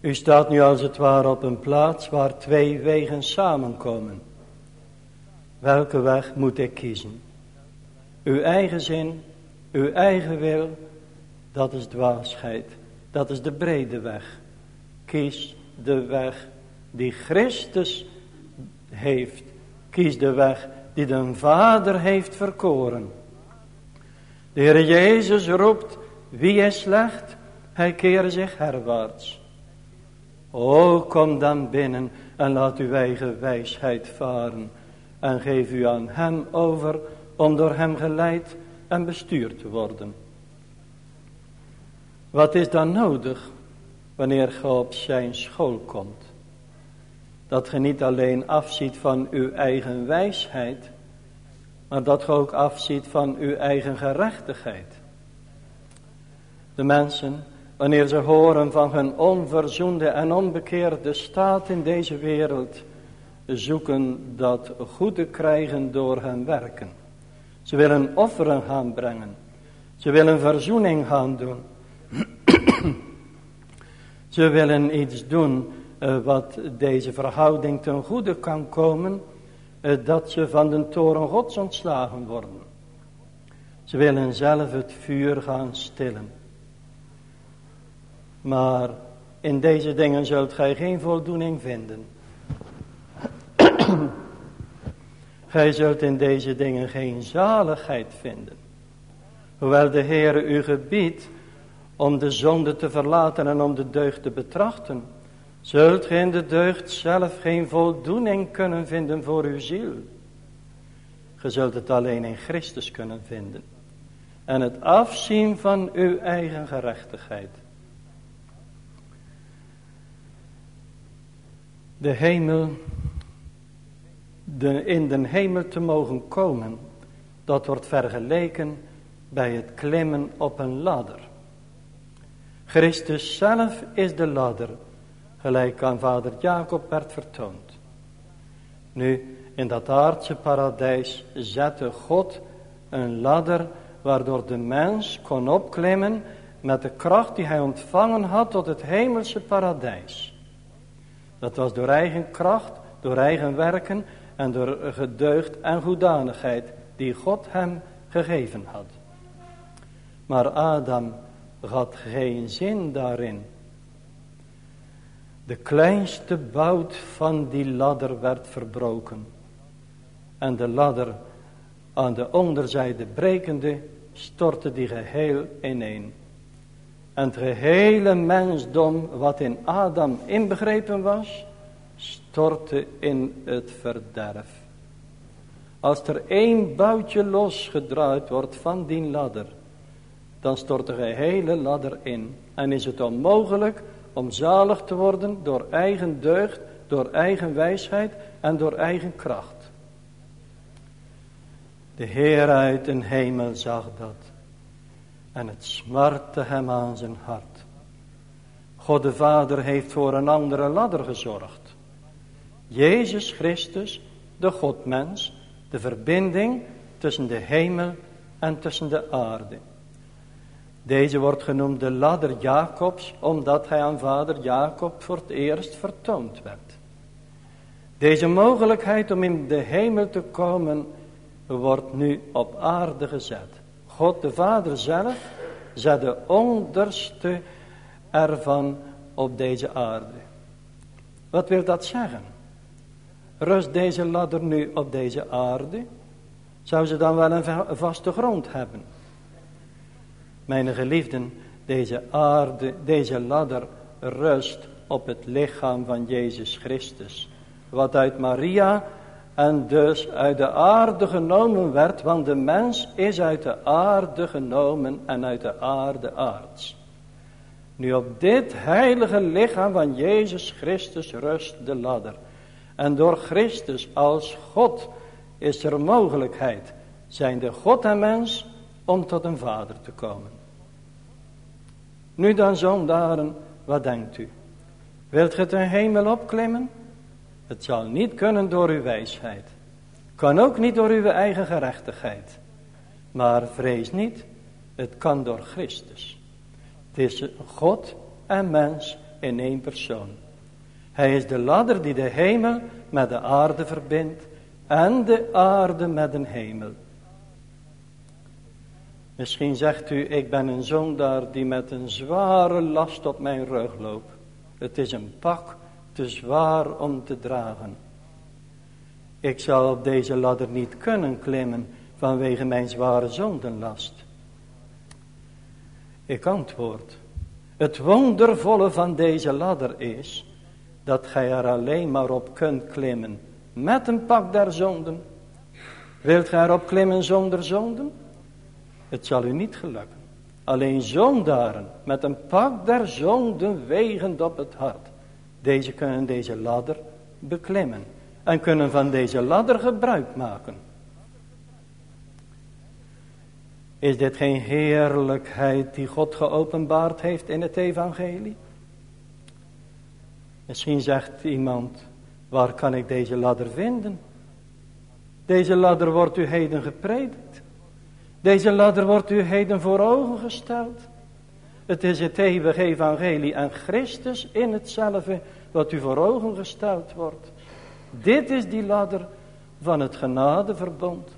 U staat nu als het ware op een plaats waar twee wegen samenkomen. Welke weg moet ik kiezen? Uw eigen zin, uw eigen wil, dat is dwaasheid. Dat is de brede weg. Kies de weg die Christus heeft. Kies de weg die de Vader heeft verkoren. De Heer Jezus roept, wie is slecht? Hij keert zich herwaarts. O, kom dan binnen en laat uw eigen wijsheid varen. En geef u aan hem over om door hem geleid en bestuurd te worden. Wat is dan nodig wanneer ge op zijn school komt? Dat ge niet alleen afziet van uw eigen wijsheid, maar dat ge ook afziet van uw eigen gerechtigheid. De mensen Wanneer ze horen van hun onverzoende en onbekeerde staat in deze wereld. Zoeken dat goede krijgen door hun werken. Ze willen offeren gaan brengen. Ze willen verzoening gaan doen. *clears throat* ze willen iets doen uh, wat deze verhouding ten goede kan komen. Uh, dat ze van de toren gods ontslagen worden. Ze willen zelf het vuur gaan stillen. Maar in deze dingen zult gij geen voldoening vinden. *clears throat* gij zult in deze dingen geen zaligheid vinden. Hoewel de Heere u gebiedt om de zonde te verlaten en om de deugd te betrachten. Zult gij in de deugd zelf geen voldoening kunnen vinden voor uw ziel. Ge zult het alleen in Christus kunnen vinden. En het afzien van uw eigen gerechtigheid. de hemel, de, in de hemel te mogen komen, dat wordt vergeleken bij het klimmen op een ladder. Christus zelf is de ladder, gelijk aan vader Jacob werd vertoond. Nu, in dat aardse paradijs zette God een ladder waardoor de mens kon opklimmen met de kracht die hij ontvangen had tot het hemelse paradijs. Dat was door eigen kracht, door eigen werken en door gedeugd en goedanigheid die God hem gegeven had. Maar Adam had geen zin daarin. De kleinste bout van die ladder werd verbroken. En de ladder aan de onderzijde brekende stortte die geheel ineen. En het gehele mensdom wat in Adam inbegrepen was, stortte in het verderf. Als er één boutje losgedraaid wordt van die ladder, dan stort de gehele ladder in. En is het onmogelijk om zalig te worden door eigen deugd, door eigen wijsheid en door eigen kracht. De Heer uit den hemel zag dat. En het smartte hem aan zijn hart. God de Vader heeft voor een andere ladder gezorgd. Jezus Christus, de Godmens, de verbinding tussen de hemel en tussen de aarde. Deze wordt genoemd de ladder Jacobs, omdat hij aan vader Jacob voor het eerst vertoond werd. Deze mogelijkheid om in de hemel te komen, wordt nu op aarde gezet. God de Vader zelf zet de onderste ervan op deze aarde. Wat wil dat zeggen? Rust deze ladder nu op deze aarde? Zou ze dan wel een vaste grond hebben? Mijn geliefden, deze aarde, deze ladder rust op het lichaam van Jezus Christus. Wat uit Maria en dus uit de aarde genomen werd, want de mens is uit de aarde genomen en uit de aarde aards. Nu op dit heilige lichaam van Jezus Christus rust de ladder. En door Christus als God is er mogelijkheid, zijn de God en mens, om tot een vader te komen. Nu dan zondaren, wat denkt u? Wilt ge ten hemel opklimmen? Het zal niet kunnen door uw wijsheid. Kan ook niet door uw eigen gerechtigheid. Maar vrees niet, het kan door Christus. Het is God en mens in één persoon. Hij is de ladder die de hemel met de aarde verbindt en de aarde met een hemel. Misschien zegt u, ik ben een zondaar die met een zware last op mijn rug loopt. Het is een pak te zwaar om te dragen. Ik zal op deze ladder niet kunnen klimmen vanwege mijn zware zondenlast. Ik antwoord, het wondervolle van deze ladder is dat gij er alleen maar op kunt klimmen met een pak der zonden. Wilt gij erop klimmen zonder zonden? Het zal u niet gelukken. Alleen zondaren met een pak der zonden wegend op het hart. Deze kunnen deze ladder beklimmen. En kunnen van deze ladder gebruik maken. Is dit geen heerlijkheid die God geopenbaard heeft in het evangelie? Misschien zegt iemand, waar kan ik deze ladder vinden? Deze ladder wordt u heden gepredikt. Deze ladder wordt u heden voor ogen gesteld. Het is het eeuwige evangelie en Christus in hetzelfde wat u voor ogen gesteld wordt. Dit is die ladder van het genadeverbond.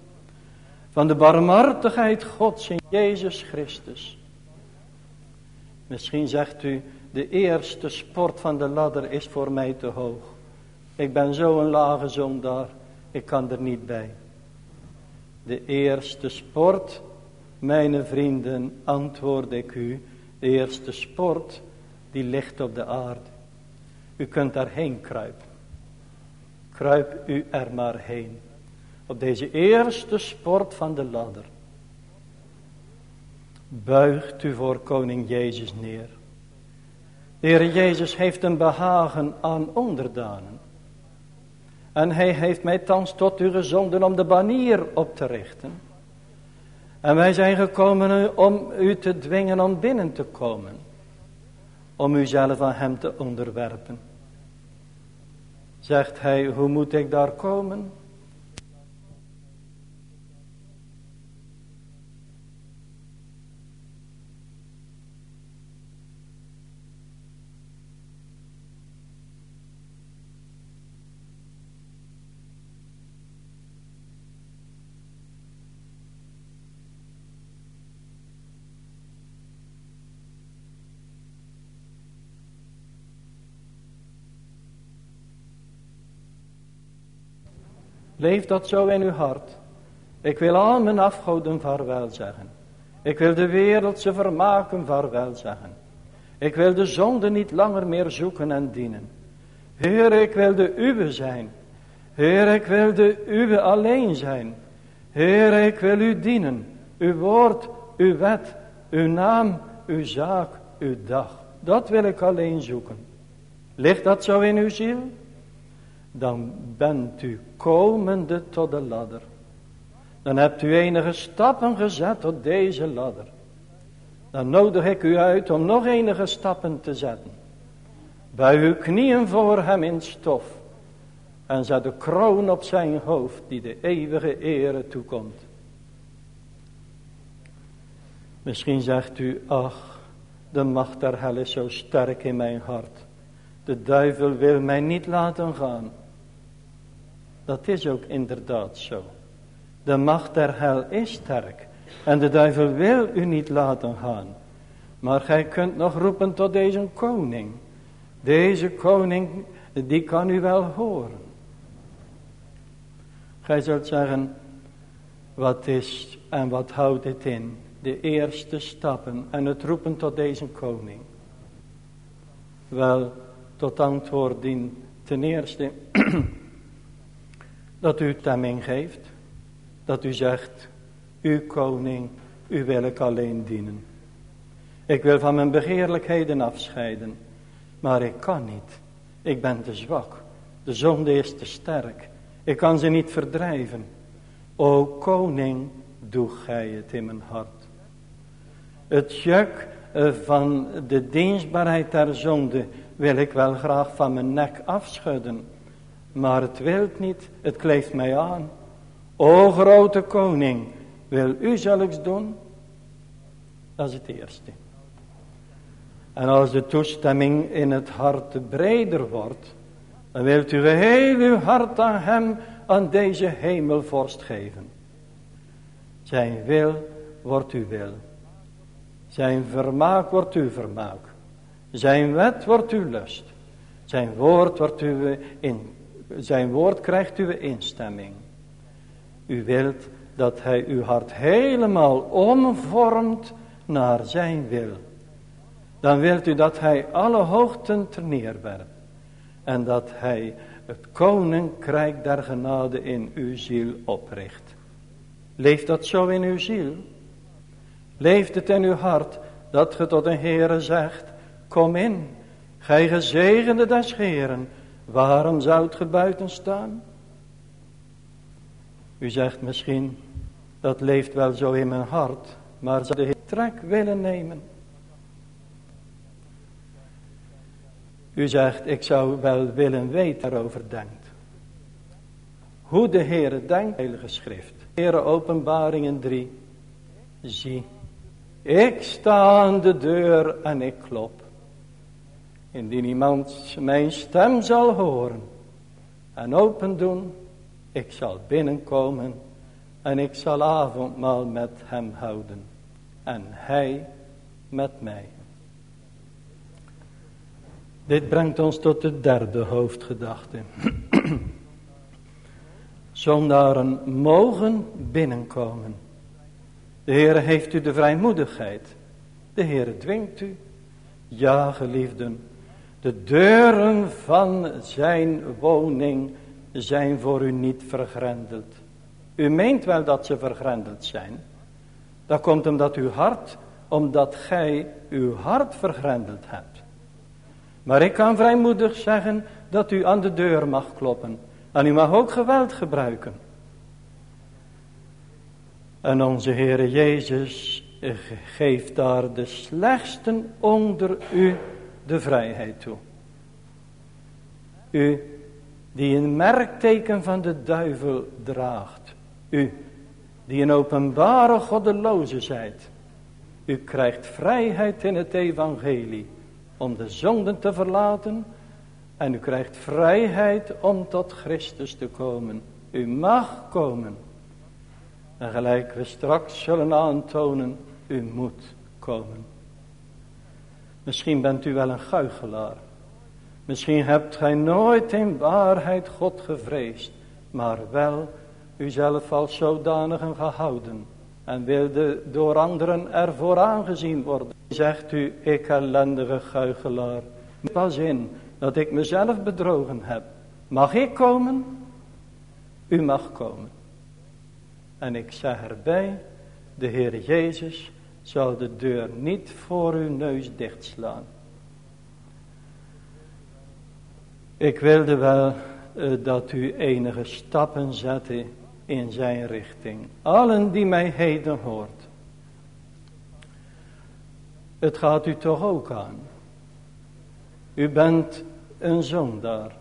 Van de barmhartigheid Gods in Jezus Christus. Misschien zegt u, de eerste sport van de ladder is voor mij te hoog. Ik ben zo'n lage zondaar, ik kan er niet bij. De eerste sport, mijn vrienden, antwoord ik u, de eerste sport, die ligt op de aarde. U kunt daarheen kruipen. Kruip u er maar heen. Op deze eerste sport van de ladder. Buigt u voor koning Jezus neer. De Heer Jezus heeft een behagen aan onderdanen. En hij heeft mij thans tot u gezonden om de banier op te richten. En wij zijn gekomen om u te dwingen om binnen te komen. Om uzelf aan hem te onderwerpen. Zegt hij, hoe moet ik daar komen? Leef dat zo in uw hart. Ik wil al mijn afgoden vaarwel zeggen. Ik wil de wereldse vermaken vaarwel zeggen. Ik wil de zonde niet langer meer zoeken en dienen. Heer, ik wil de uwe zijn. Heer, ik wil de uwe alleen zijn. Heer, ik wil u dienen. Uw woord, uw wet, uw naam, uw zaak, uw dag. Dat wil ik alleen zoeken. Ligt dat zo in uw ziel? Dan bent u komende tot de ladder. Dan hebt u enige stappen gezet tot deze ladder. Dan nodig ik u uit om nog enige stappen te zetten. Bij uw knieën voor hem in stof. En zet de kroon op zijn hoofd die de eeuwige ere toekomt. Misschien zegt u, ach, de macht der hel is zo sterk in mijn hart. De duivel wil mij niet laten gaan. Dat is ook inderdaad zo. De macht der hel is sterk. En de duivel wil u niet laten gaan. Maar gij kunt nog roepen tot deze koning. Deze koning, die kan u wel horen. Gij zult zeggen, wat is en wat houdt dit in? De eerste stappen en het roepen tot deze koning. Wel, tot antwoord dien ten eerste dat u stemming geeft. Dat u zegt, uw koning, u wil ik alleen dienen. Ik wil van mijn begeerlijkheden afscheiden. Maar ik kan niet. Ik ben te zwak. De zonde is te sterk. Ik kan ze niet verdrijven. O koning, doe gij het in mijn hart. Het juk eh, van de dienstbaarheid der zonde wil ik wel graag van mijn nek afschudden. Maar het wilt niet, het kleeft mij aan. O grote koning, wil u zulks doen? Dat is het eerste. En als de toestemming in het hart breder wordt, dan wilt u heel uw hart aan hem, aan deze hemelvorst geven. Zijn wil wordt uw wil. Zijn vermaak wordt uw vermaak. Zijn wet wordt uw lust. Zijn woord wordt uw in, zijn woord krijgt uw instemming. U wilt dat hij uw hart helemaal omvormt naar zijn wil. Dan wilt u dat hij alle hoogten terneerwerpt. En dat hij het koninkrijk der genade in uw ziel opricht. Leeft dat zo in uw ziel? Leeft het in uw hart dat ge tot een Heere zegt, kom in, gij gezegende des Heeren, waarom zoudt ge buiten staan? U zegt misschien, dat leeft wel zo in mijn hart, maar zou de Heer trek willen nemen? U zegt, ik zou wel willen weten waarover denkt. Hoe de Heere denkt, Heilige Schrift. Heere Openbaringen 3. Zie, ik sta aan de deur en ik klop. Indien iemand mijn stem zal horen en open doen, ik zal binnenkomen en ik zal avondmaal met hem houden en hij met mij. Dit brengt ons tot de derde hoofdgedachte. *clears throat* Zondaren mogen binnenkomen. De Heere heeft u de vrijmoedigheid. De Heere dwingt u. Ja, geliefden, de deuren van zijn woning zijn voor u niet vergrendeld. U meent wel dat ze vergrendeld zijn. Dat komt omdat uw hart, omdat gij uw hart vergrendeld hebt. Maar ik kan vrijmoedig zeggen dat u aan de deur mag kloppen. En u mag ook geweld gebruiken. En onze Heere Jezus geeft daar de slechtsten onder u de vrijheid toe. U die een merkteken van de duivel draagt. U die een openbare goddeloze zijt. U krijgt vrijheid in het evangelie om de zonden te verlaten. En u krijgt vrijheid om tot Christus te komen. U mag komen. En gelijk we straks zullen aantonen, u moet komen. Misschien bent u wel een guigelaar. Misschien hebt gij nooit in waarheid God gevreesd. maar wel uzelf als zodanigen gehouden en wilde door anderen ervoor aangezien worden. Zegt u, ik ellendige guigelaar, pas in dat ik mezelf bedrogen heb. Mag ik komen? U mag komen. En ik zeg erbij, de Heer Jezus zal de deur niet voor uw neus dichtslaan. Ik wilde wel uh, dat u enige stappen zette in zijn richting. Allen die mij heden hoort. Het gaat u toch ook aan. U bent een zondaar.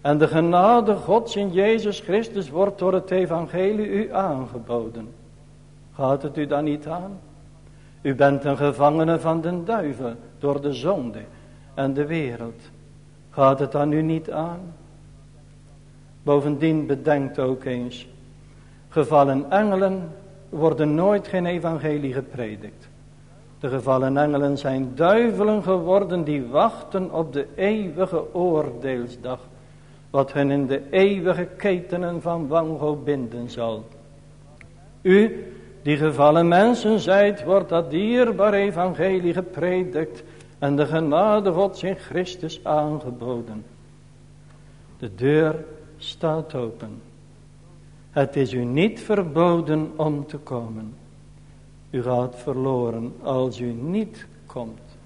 En de genade Gods in Jezus Christus wordt door het evangelie u aangeboden. Gaat het u dan niet aan? U bent een gevangene van de duivel door de zonde en de wereld. Gaat het dan u niet aan? Bovendien bedenkt ook eens. Gevallen engelen worden nooit geen evangelie gepredikt. De gevallen engelen zijn duivelen geworden die wachten op de eeuwige oordeelsdag. Wat hen in de eeuwige ketenen van wanhoop binden zal. U die gevallen mensen zijt, wordt dat dierbaar evangelie gepredikt en de genade Gods in Christus aangeboden. De deur staat open. Het is u niet verboden om te komen. U gaat verloren als u niet komt.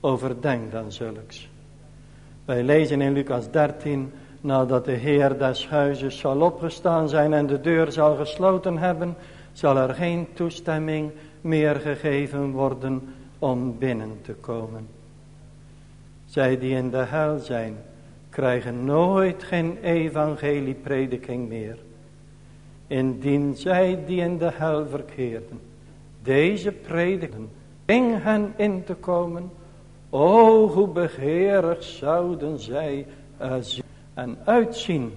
Overdenk dan zulks. Wij lezen in Lucas 13, nadat de Heer des huizes zal opgestaan zijn en de deur zal gesloten hebben, zal er geen toestemming meer gegeven worden om binnen te komen. Zij die in de hel zijn, krijgen nooit geen evangelieprediking meer. Indien zij die in de hel verkeerden, deze prediken, in hen in te komen, o hoe begeerig zouden zij zien en uitzien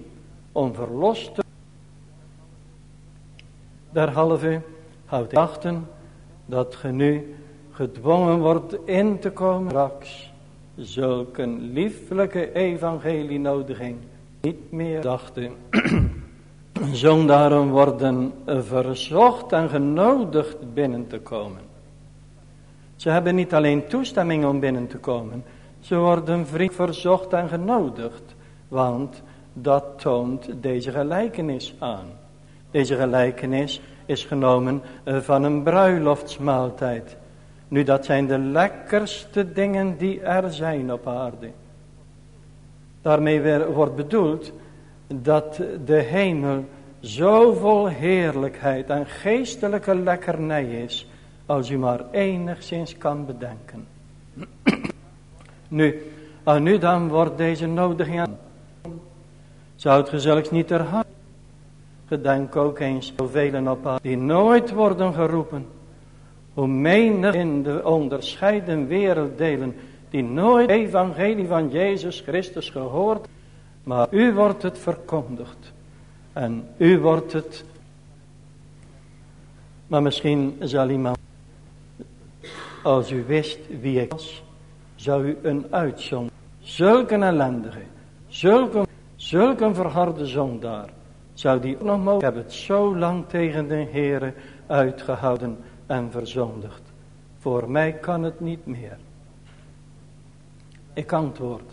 om verlost te derhalve houdt achten dat ge nu gedwongen wordt in te komen straks zulke lieflijke evangelienodiging niet meer dachten. *clears throat* Zondaren worden verzocht en genodigd binnen te komen. Ze hebben niet alleen toestemming om binnen te komen. Ze worden vriend verzocht en genodigd. Want dat toont deze gelijkenis aan. Deze gelijkenis is genomen eh, van een bruiloftsmaaltijd. Nu dat zijn de lekkerste dingen die er zijn op aarde. Daarmee wordt bedoeld dat de hemel zo vol heerlijkheid en geestelijke lekkernij is. Als u maar enigszins kan bedenken. nu, en nu dan wordt deze nodiging aan. Zou het gezellig niet herhalen? Gedenk ook eens zoveel op die nooit worden geroepen. Hoe menig in de onderscheiden werelddelen die nooit het evangelie van Jezus Christus gehoord. Maar u wordt het verkondigd. En u wordt het. Maar misschien zal iemand. Als u wist wie ik was. Zou u een uitzond. Zulke ellendige. Zulke, zulke verharde zondaar. Zou die nog mogen. Ik heb het zo lang tegen de Heere uitgehouden en verzondigd. Voor mij kan het niet meer. Ik antwoord.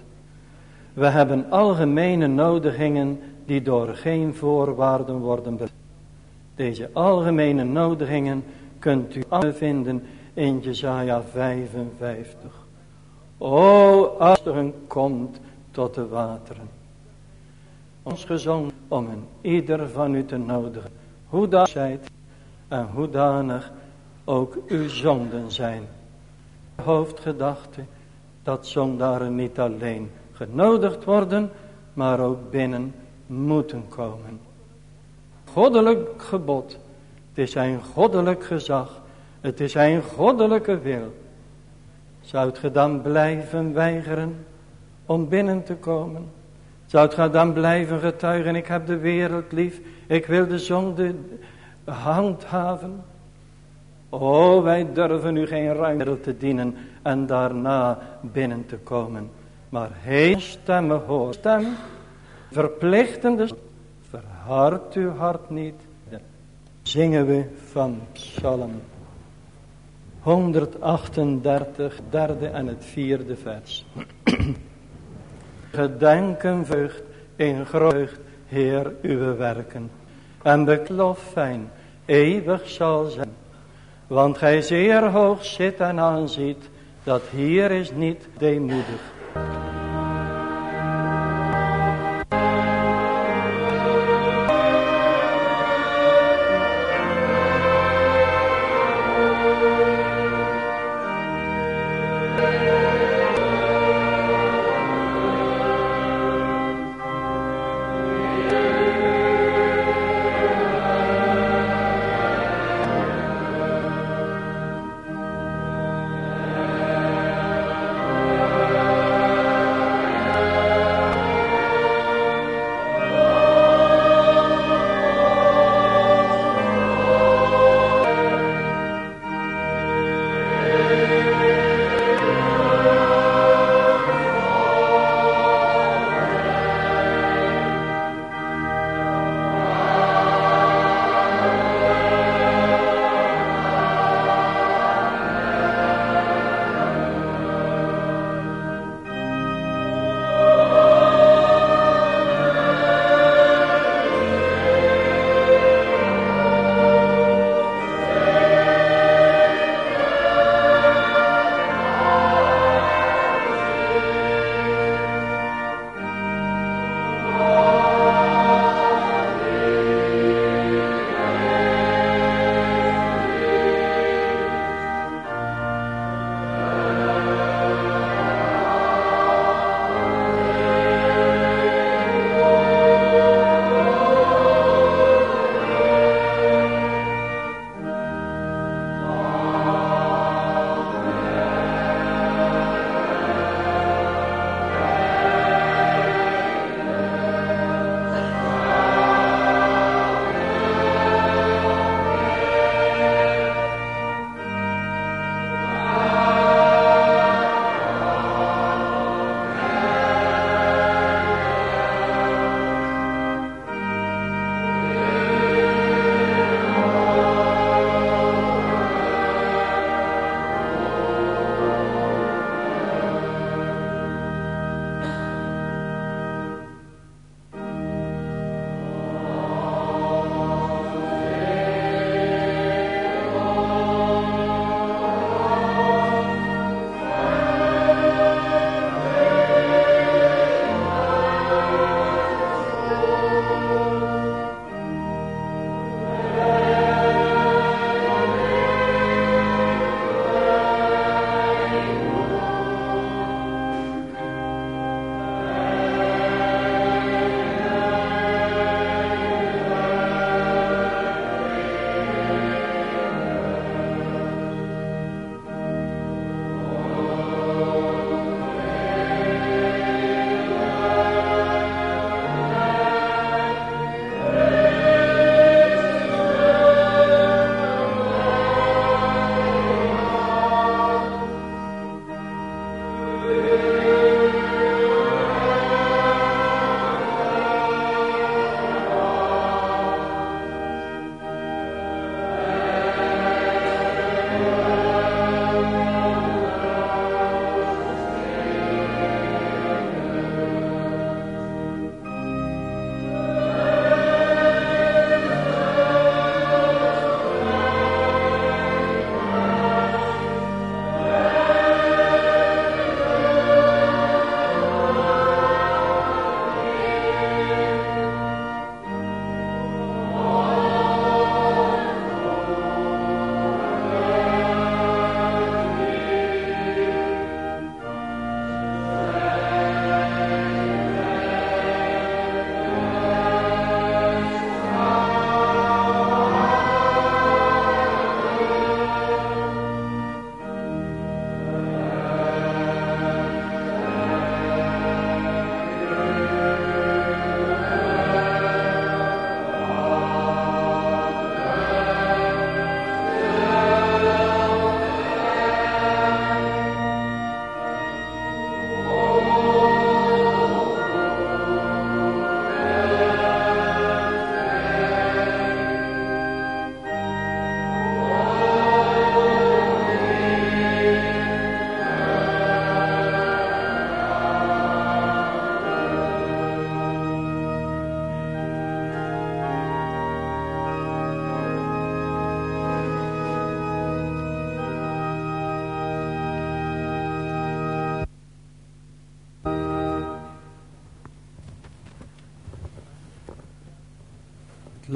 We hebben algemene nodigingen die door geen voorwaarden worden bereikt. Deze algemene nodigingen kunt u vinden in Jesaja 55. O, als komt tot de wateren. Ons gezond om een ieder van u te nodigen. Hoe dat zijt en hoedanig ook uw zonden zijn. Hoofdgedachte dat zondaren niet alleen genodigd worden, maar ook binnen moeten komen. Goddelijk gebod, het is zijn goddelijk gezag, het is zijn goddelijke wil. Zou het dan blijven weigeren om binnen te komen? Zou het dan blijven getuigen, ik heb de wereld lief, ik wil de zonde handhaven? Oh, wij durven u geen ruimte te dienen en daarna binnen te komen. Maar heel stemmen hoor. Stem verplichtende, verhard uw hart niet. Zingen we van Psalm 138, derde en het vierde vers. *clears throat* Gedenken in vreugd, Heer, uw werken. En de lof fijn, eeuwig zal zijn. Want gij zeer hoog zit en aanziet, dat hier is niet deemoedig.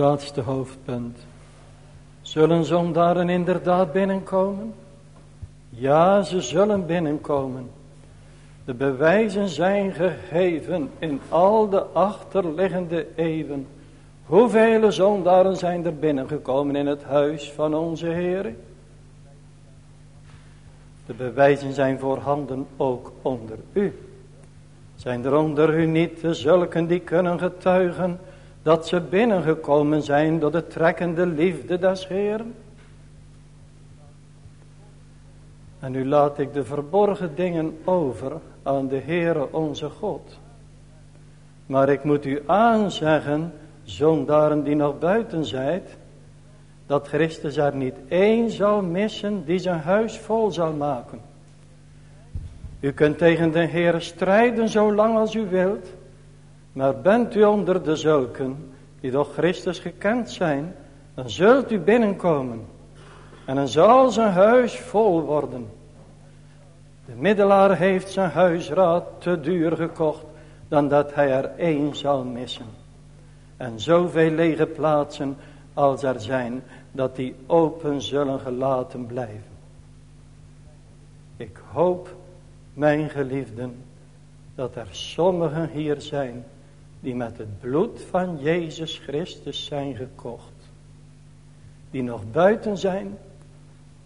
Laatste hoofdpunt. Zullen zondaren inderdaad binnenkomen? Ja, ze zullen binnenkomen. De bewijzen zijn gegeven in al de achterliggende eeuwen. Hoeveel zondaren zijn er binnengekomen in het huis van onze Heer? De bewijzen zijn voorhanden ook onder u. Zijn er onder u niet zulken die kunnen getuigen dat ze binnengekomen zijn door de trekkende liefde des Heeren? En nu laat ik de verborgen dingen over aan de Heere onze God. Maar ik moet u aanzeggen, zondaren die nog buiten zijt, dat Christus er niet één zal missen die zijn huis vol zal maken. U kunt tegen de Heer strijden zolang als u wilt, maar bent u onder de zulken die door Christus gekend zijn, dan zult u binnenkomen en dan zal zijn huis vol worden. De middelaar heeft zijn huisraad te duur gekocht dan dat hij er één zal missen. En zoveel lege plaatsen als er zijn, dat die open zullen gelaten blijven. Ik hoop, mijn geliefden, dat er sommigen hier zijn die met het bloed van Jezus Christus zijn gekocht. Die nog buiten zijn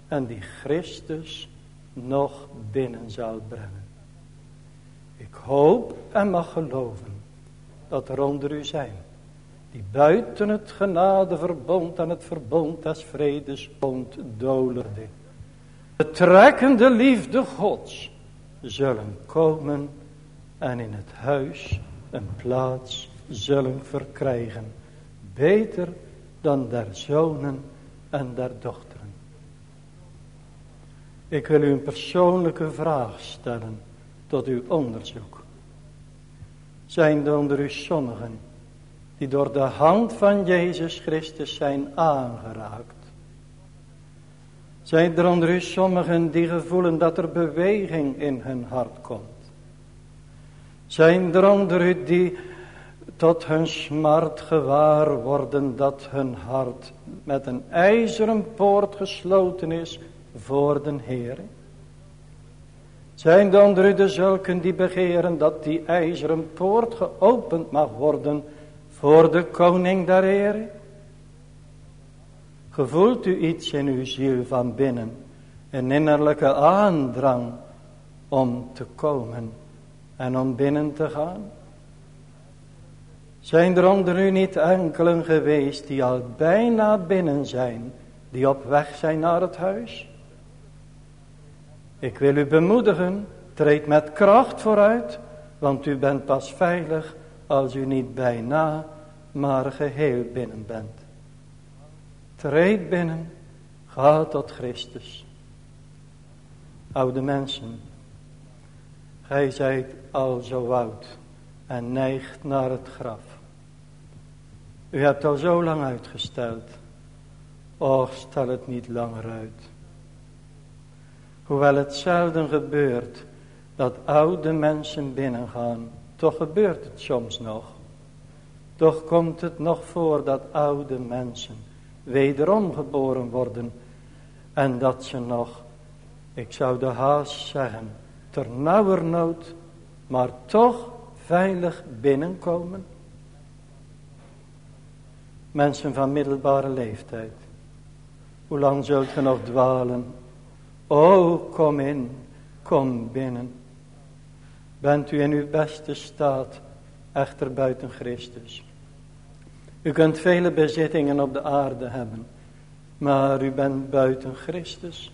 en die Christus nog binnen zal brengen. Ik hoop en mag geloven dat er onder u zijn die buiten het genadeverbond en het verbond des vredes ontdolerde. De trekkende liefde gods zullen komen en in het huis een plaats zullen verkrijgen. Beter dan der zonen en der dochteren. Ik wil u een persoonlijke vraag stellen tot uw onderzoek. Zijn er onder u sommigen die door de hand van Jezus Christus zijn aangeraakt? Zijn er onder u sommigen die gevoelen dat er beweging in hun hart komt? Zijn er onder u die tot hun smart gewaar worden dat hun hart met een ijzeren poort gesloten is voor den Heer? Zijn er onder u de zulken die begeren dat die ijzeren poort geopend mag worden voor de koning der Heer? Gevoelt u iets in uw ziel van binnen, een innerlijke aandrang om te komen en om binnen te gaan? Zijn er onder u niet enkelen geweest die al bijna binnen zijn, die op weg zijn naar het huis? Ik wil u bemoedigen, treed met kracht vooruit, want u bent pas veilig als u niet bijna, maar geheel binnen bent. Treed binnen, ga tot Christus. Oude mensen, gij zijt al zo oud en neigt naar het graf. U hebt al zo lang uitgesteld. Och, stel het niet langer uit. Hoewel het zelden gebeurt dat oude mensen binnengaan, toch gebeurt het soms nog. Toch komt het nog voor dat oude mensen wederom geboren worden en dat ze nog, ik zou de haast zeggen, ter nauwernood, maar toch veilig binnenkomen. Mensen van middelbare leeftijd, hoe lang zult je nog dwalen? O, kom in, kom binnen. Bent u in uw beste staat echter buiten Christus? U kunt vele bezittingen op de aarde hebben, maar u bent buiten Christus.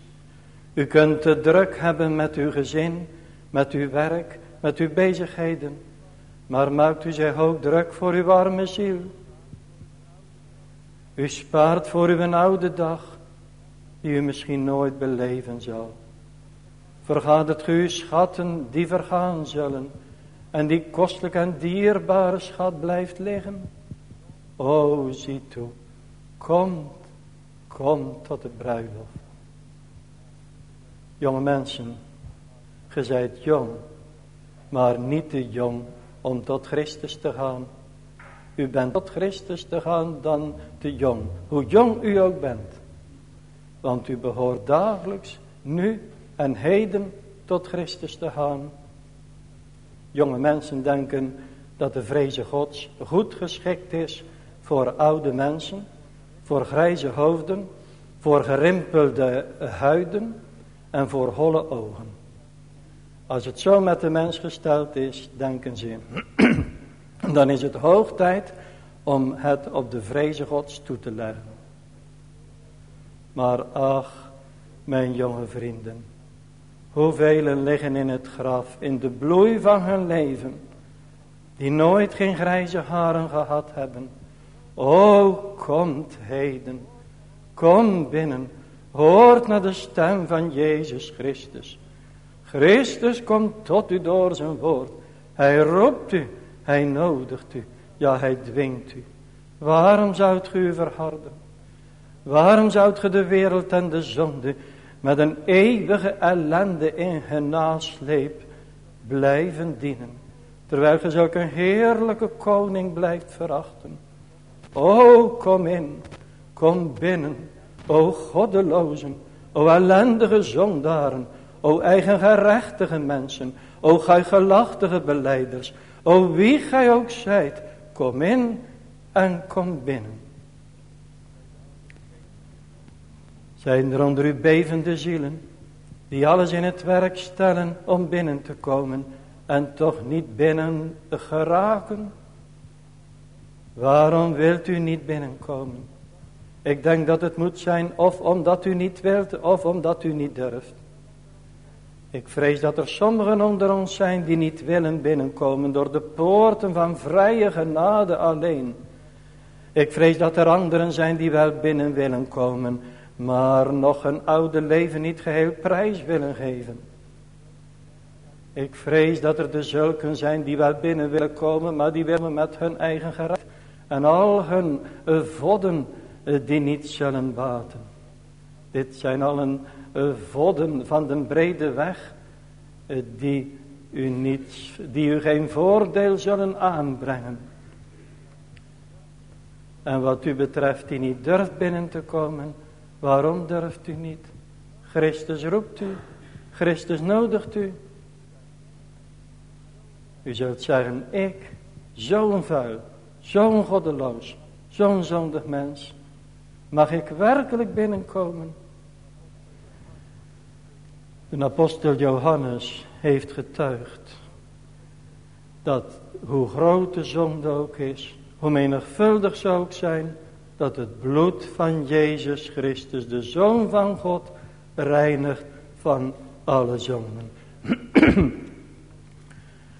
U kunt te druk hebben met uw gezin, met uw werk, met uw bezigheden, maar maakt u zich ook druk voor uw arme ziel. U spaart voor uw oude dag, die u misschien nooit beleven zal. Vergaat het uw schatten die vergaan zullen, en die kostelijk en dierbare schat blijft liggen. O, zie toe, komt, komt tot de bruiloft. Jonge mensen, ge zijt jong, maar niet te jong om tot Christus te gaan. U bent tot Christus te gaan dan te jong. Hoe jong u ook bent. Want u behoort dagelijks, nu en heden tot Christus te gaan. Jonge mensen denken dat de vreze gods goed geschikt is voor oude mensen, voor grijze hoofden, voor gerimpelde huiden en voor holle ogen. Als het zo met de mens gesteld is, denken ze, *clears throat* dan is het hoog tijd om het op de vreze gods toe te leggen. Maar ach, mijn jonge vrienden, hoeveel liggen in het graf, in de bloei van hun leven, die nooit geen grijze haren gehad hebben. O, komt heden, kom binnen, hoort naar de stem van Jezus Christus. Christus komt tot u door zijn woord. Hij roept u, hij nodigt u, ja hij dwingt u. Waarom zoudt u u verharden? Waarom zoudt ge de wereld en de zonde met een eeuwige ellende in genasleep blijven dienen? Terwijl ge een heerlijke koning blijft verachten. O kom in, kom binnen, o goddelozen, o ellendige zondaren, o eigengerechtige mensen, o gij gelachtige beleiders, o wie gij ook zijt, kom in en kom binnen. Zijn er onder u bevende zielen, die alles in het werk stellen om binnen te komen en toch niet binnen geraken? Waarom wilt u niet binnenkomen? Ik denk dat het moet zijn of omdat u niet wilt of omdat u niet durft. Ik vrees dat er sommigen onder ons zijn die niet willen binnenkomen door de poorten van vrije genade alleen. Ik vrees dat er anderen zijn die wel binnen willen komen, maar nog een oude leven niet geheel prijs willen geven. Ik vrees dat er de zulken zijn die wel binnen willen komen, maar die willen met hun eigen gerecht en al hun vodden eh, die niet zullen baten. Dit zijn allen eh, vodden van de brede weg eh, die u, niet, die u geen voordeel zullen aanbrengen. En wat u betreft die niet durft binnen te komen, waarom durft u niet? Christus roept u, Christus nodigt u. U zult zeggen, ik, zo'n vuil, zo'n goddeloos, zo'n zondig mens, mag ik werkelijk binnenkomen? De apostel Johannes heeft getuigd dat hoe groot de zonde ook is, hoe menigvuldig zou ook zijn, dat het bloed van Jezus Christus, de Zoon van God, reinigt van alle zonden. *clears throat*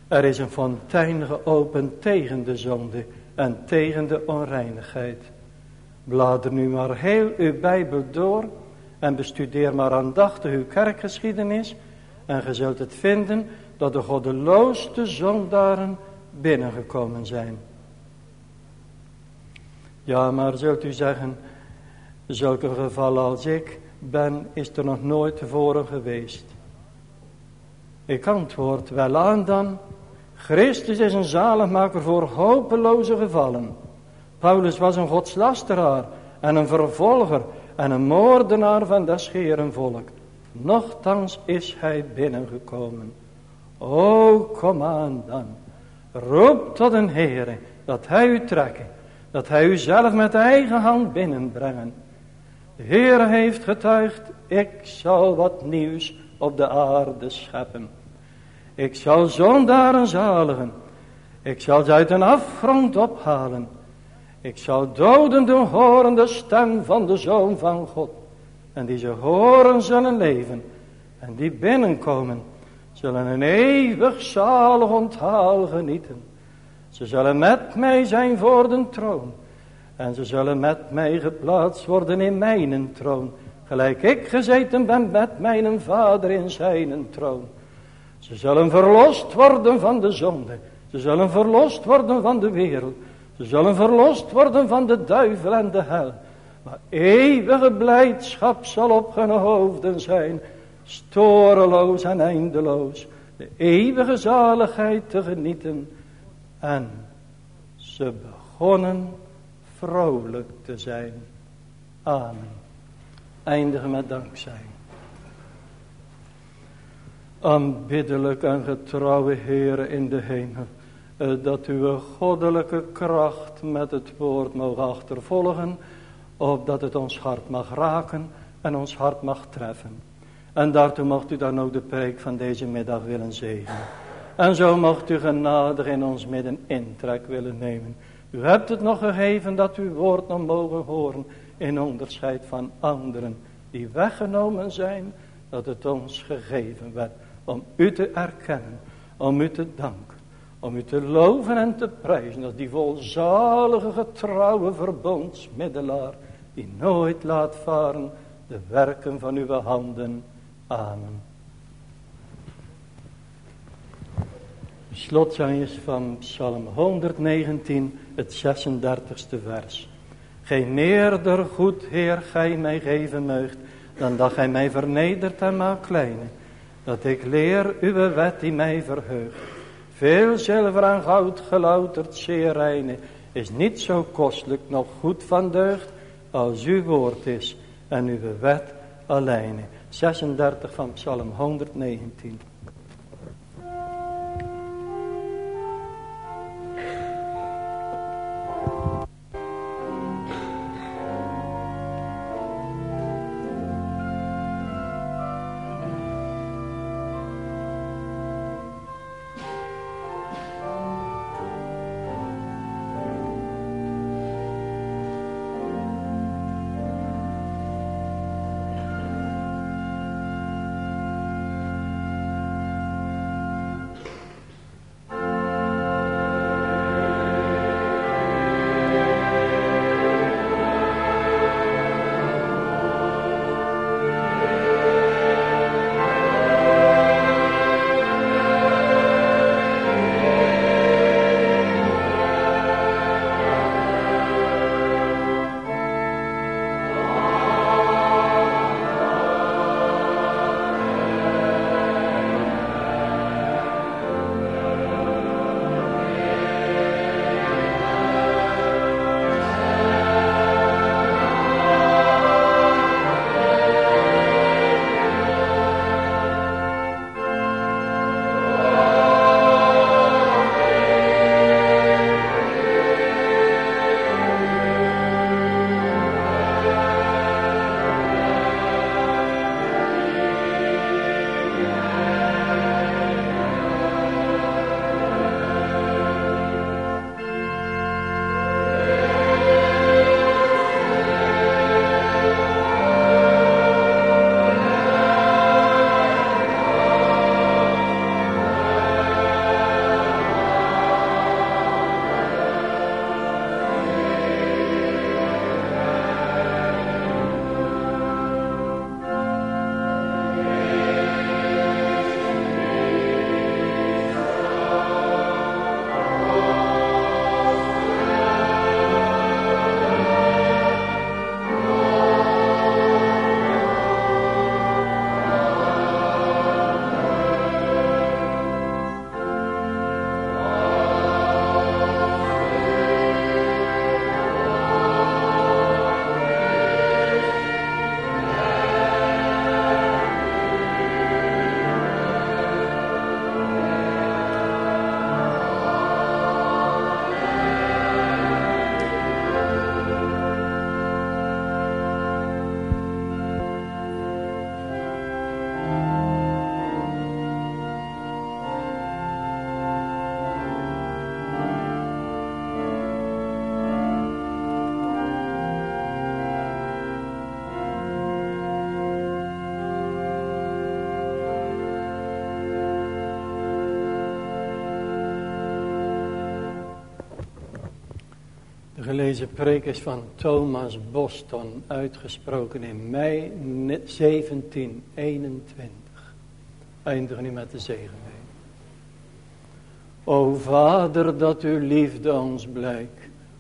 er is een fontein geopend tegen de zonde en tegen de onreinigheid. Blader nu maar heel uw Bijbel door en bestudeer maar aandachtig uw kerkgeschiedenis en ge zult het vinden dat de goddeloosste zondaren binnengekomen zijn. Ja, maar zult u zeggen, zulke gevallen als ik ben, is er nog nooit tevoren geweest. Ik antwoord wel aan dan, Christus is een zaligmaker voor hopeloze gevallen. Paulus was een godslasteraar en een vervolger en een moordenaar van des Heeren volk. Nochtans is hij binnengekomen. O, kom aan dan. Roep tot een Heere dat hij u trekken. Dat hij u zelf met eigen hand binnenbrengen. De Heere heeft getuigd, ik zal wat nieuws op de aarde scheppen. Ik zal zondaren zaligen. Ik zal ze uit een afgrond ophalen. Ik zal doden doen horen de stem van de Zoon van God. En die ze horen zullen leven. En die binnenkomen zullen een eeuwig zalig onthaal genieten. Ze zullen met mij zijn voor de troon. En ze zullen met mij geplaatst worden in mijn troon. Gelijk ik gezeten ben met mijn vader in zijn troon. Ze zullen verlost worden van de zonde. Ze zullen verlost worden van de wereld. Zullen verlost worden van de duivel en de hel. Maar eeuwige blijdschap zal op hun hoofden zijn. Storeloos en eindeloos. De eeuwige zaligheid te genieten. En ze begonnen vrolijk te zijn. Amen. Eindigen met dankzij. Aanbiddelijk en getrouwe Heere in de hemel. Eh, dat uw goddelijke kracht met het woord mogen achtervolgen. Opdat het ons hart mag raken en ons hart mag treffen. En daartoe mocht u dan ook de preek van deze middag willen zegenen. En zo mocht u genadig in ons midden intrek willen nemen. U hebt het nog gegeven dat uw woord nog mogen horen in onderscheid van anderen die weggenomen zijn. Dat het ons gegeven werd om u te erkennen, om u te danken, om u te loven en te prijzen als die volzalige getrouwe verbondsmiddelaar die nooit laat varen de werken van uw handen. Amen. Slotzangjes van Psalm 119, het 36e vers. Geen meerder goed, Heer, gij mij geven meugt, dan dat gij mij vernedert en maakt kleine. Dat ik leer uw wet die mij verheugt. Veel zilver en goud gelouterd zeer reine, is niet zo kostelijk nog goed van deugd, als uw woord is en uw wet alleen. 36 van Psalm 119. Gelezen preek is van Thomas Boston, uitgesproken in mei 1721. Eindigen nu met de zegen mee. O Vader, dat uw liefde ons blijkt.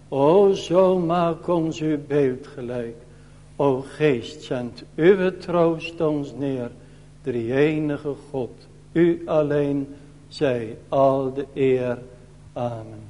O zo maak ons uw beeld gelijk. O Geest, zend uw troost ons neer. Drie enige God, u alleen, zij al de eer. Amen.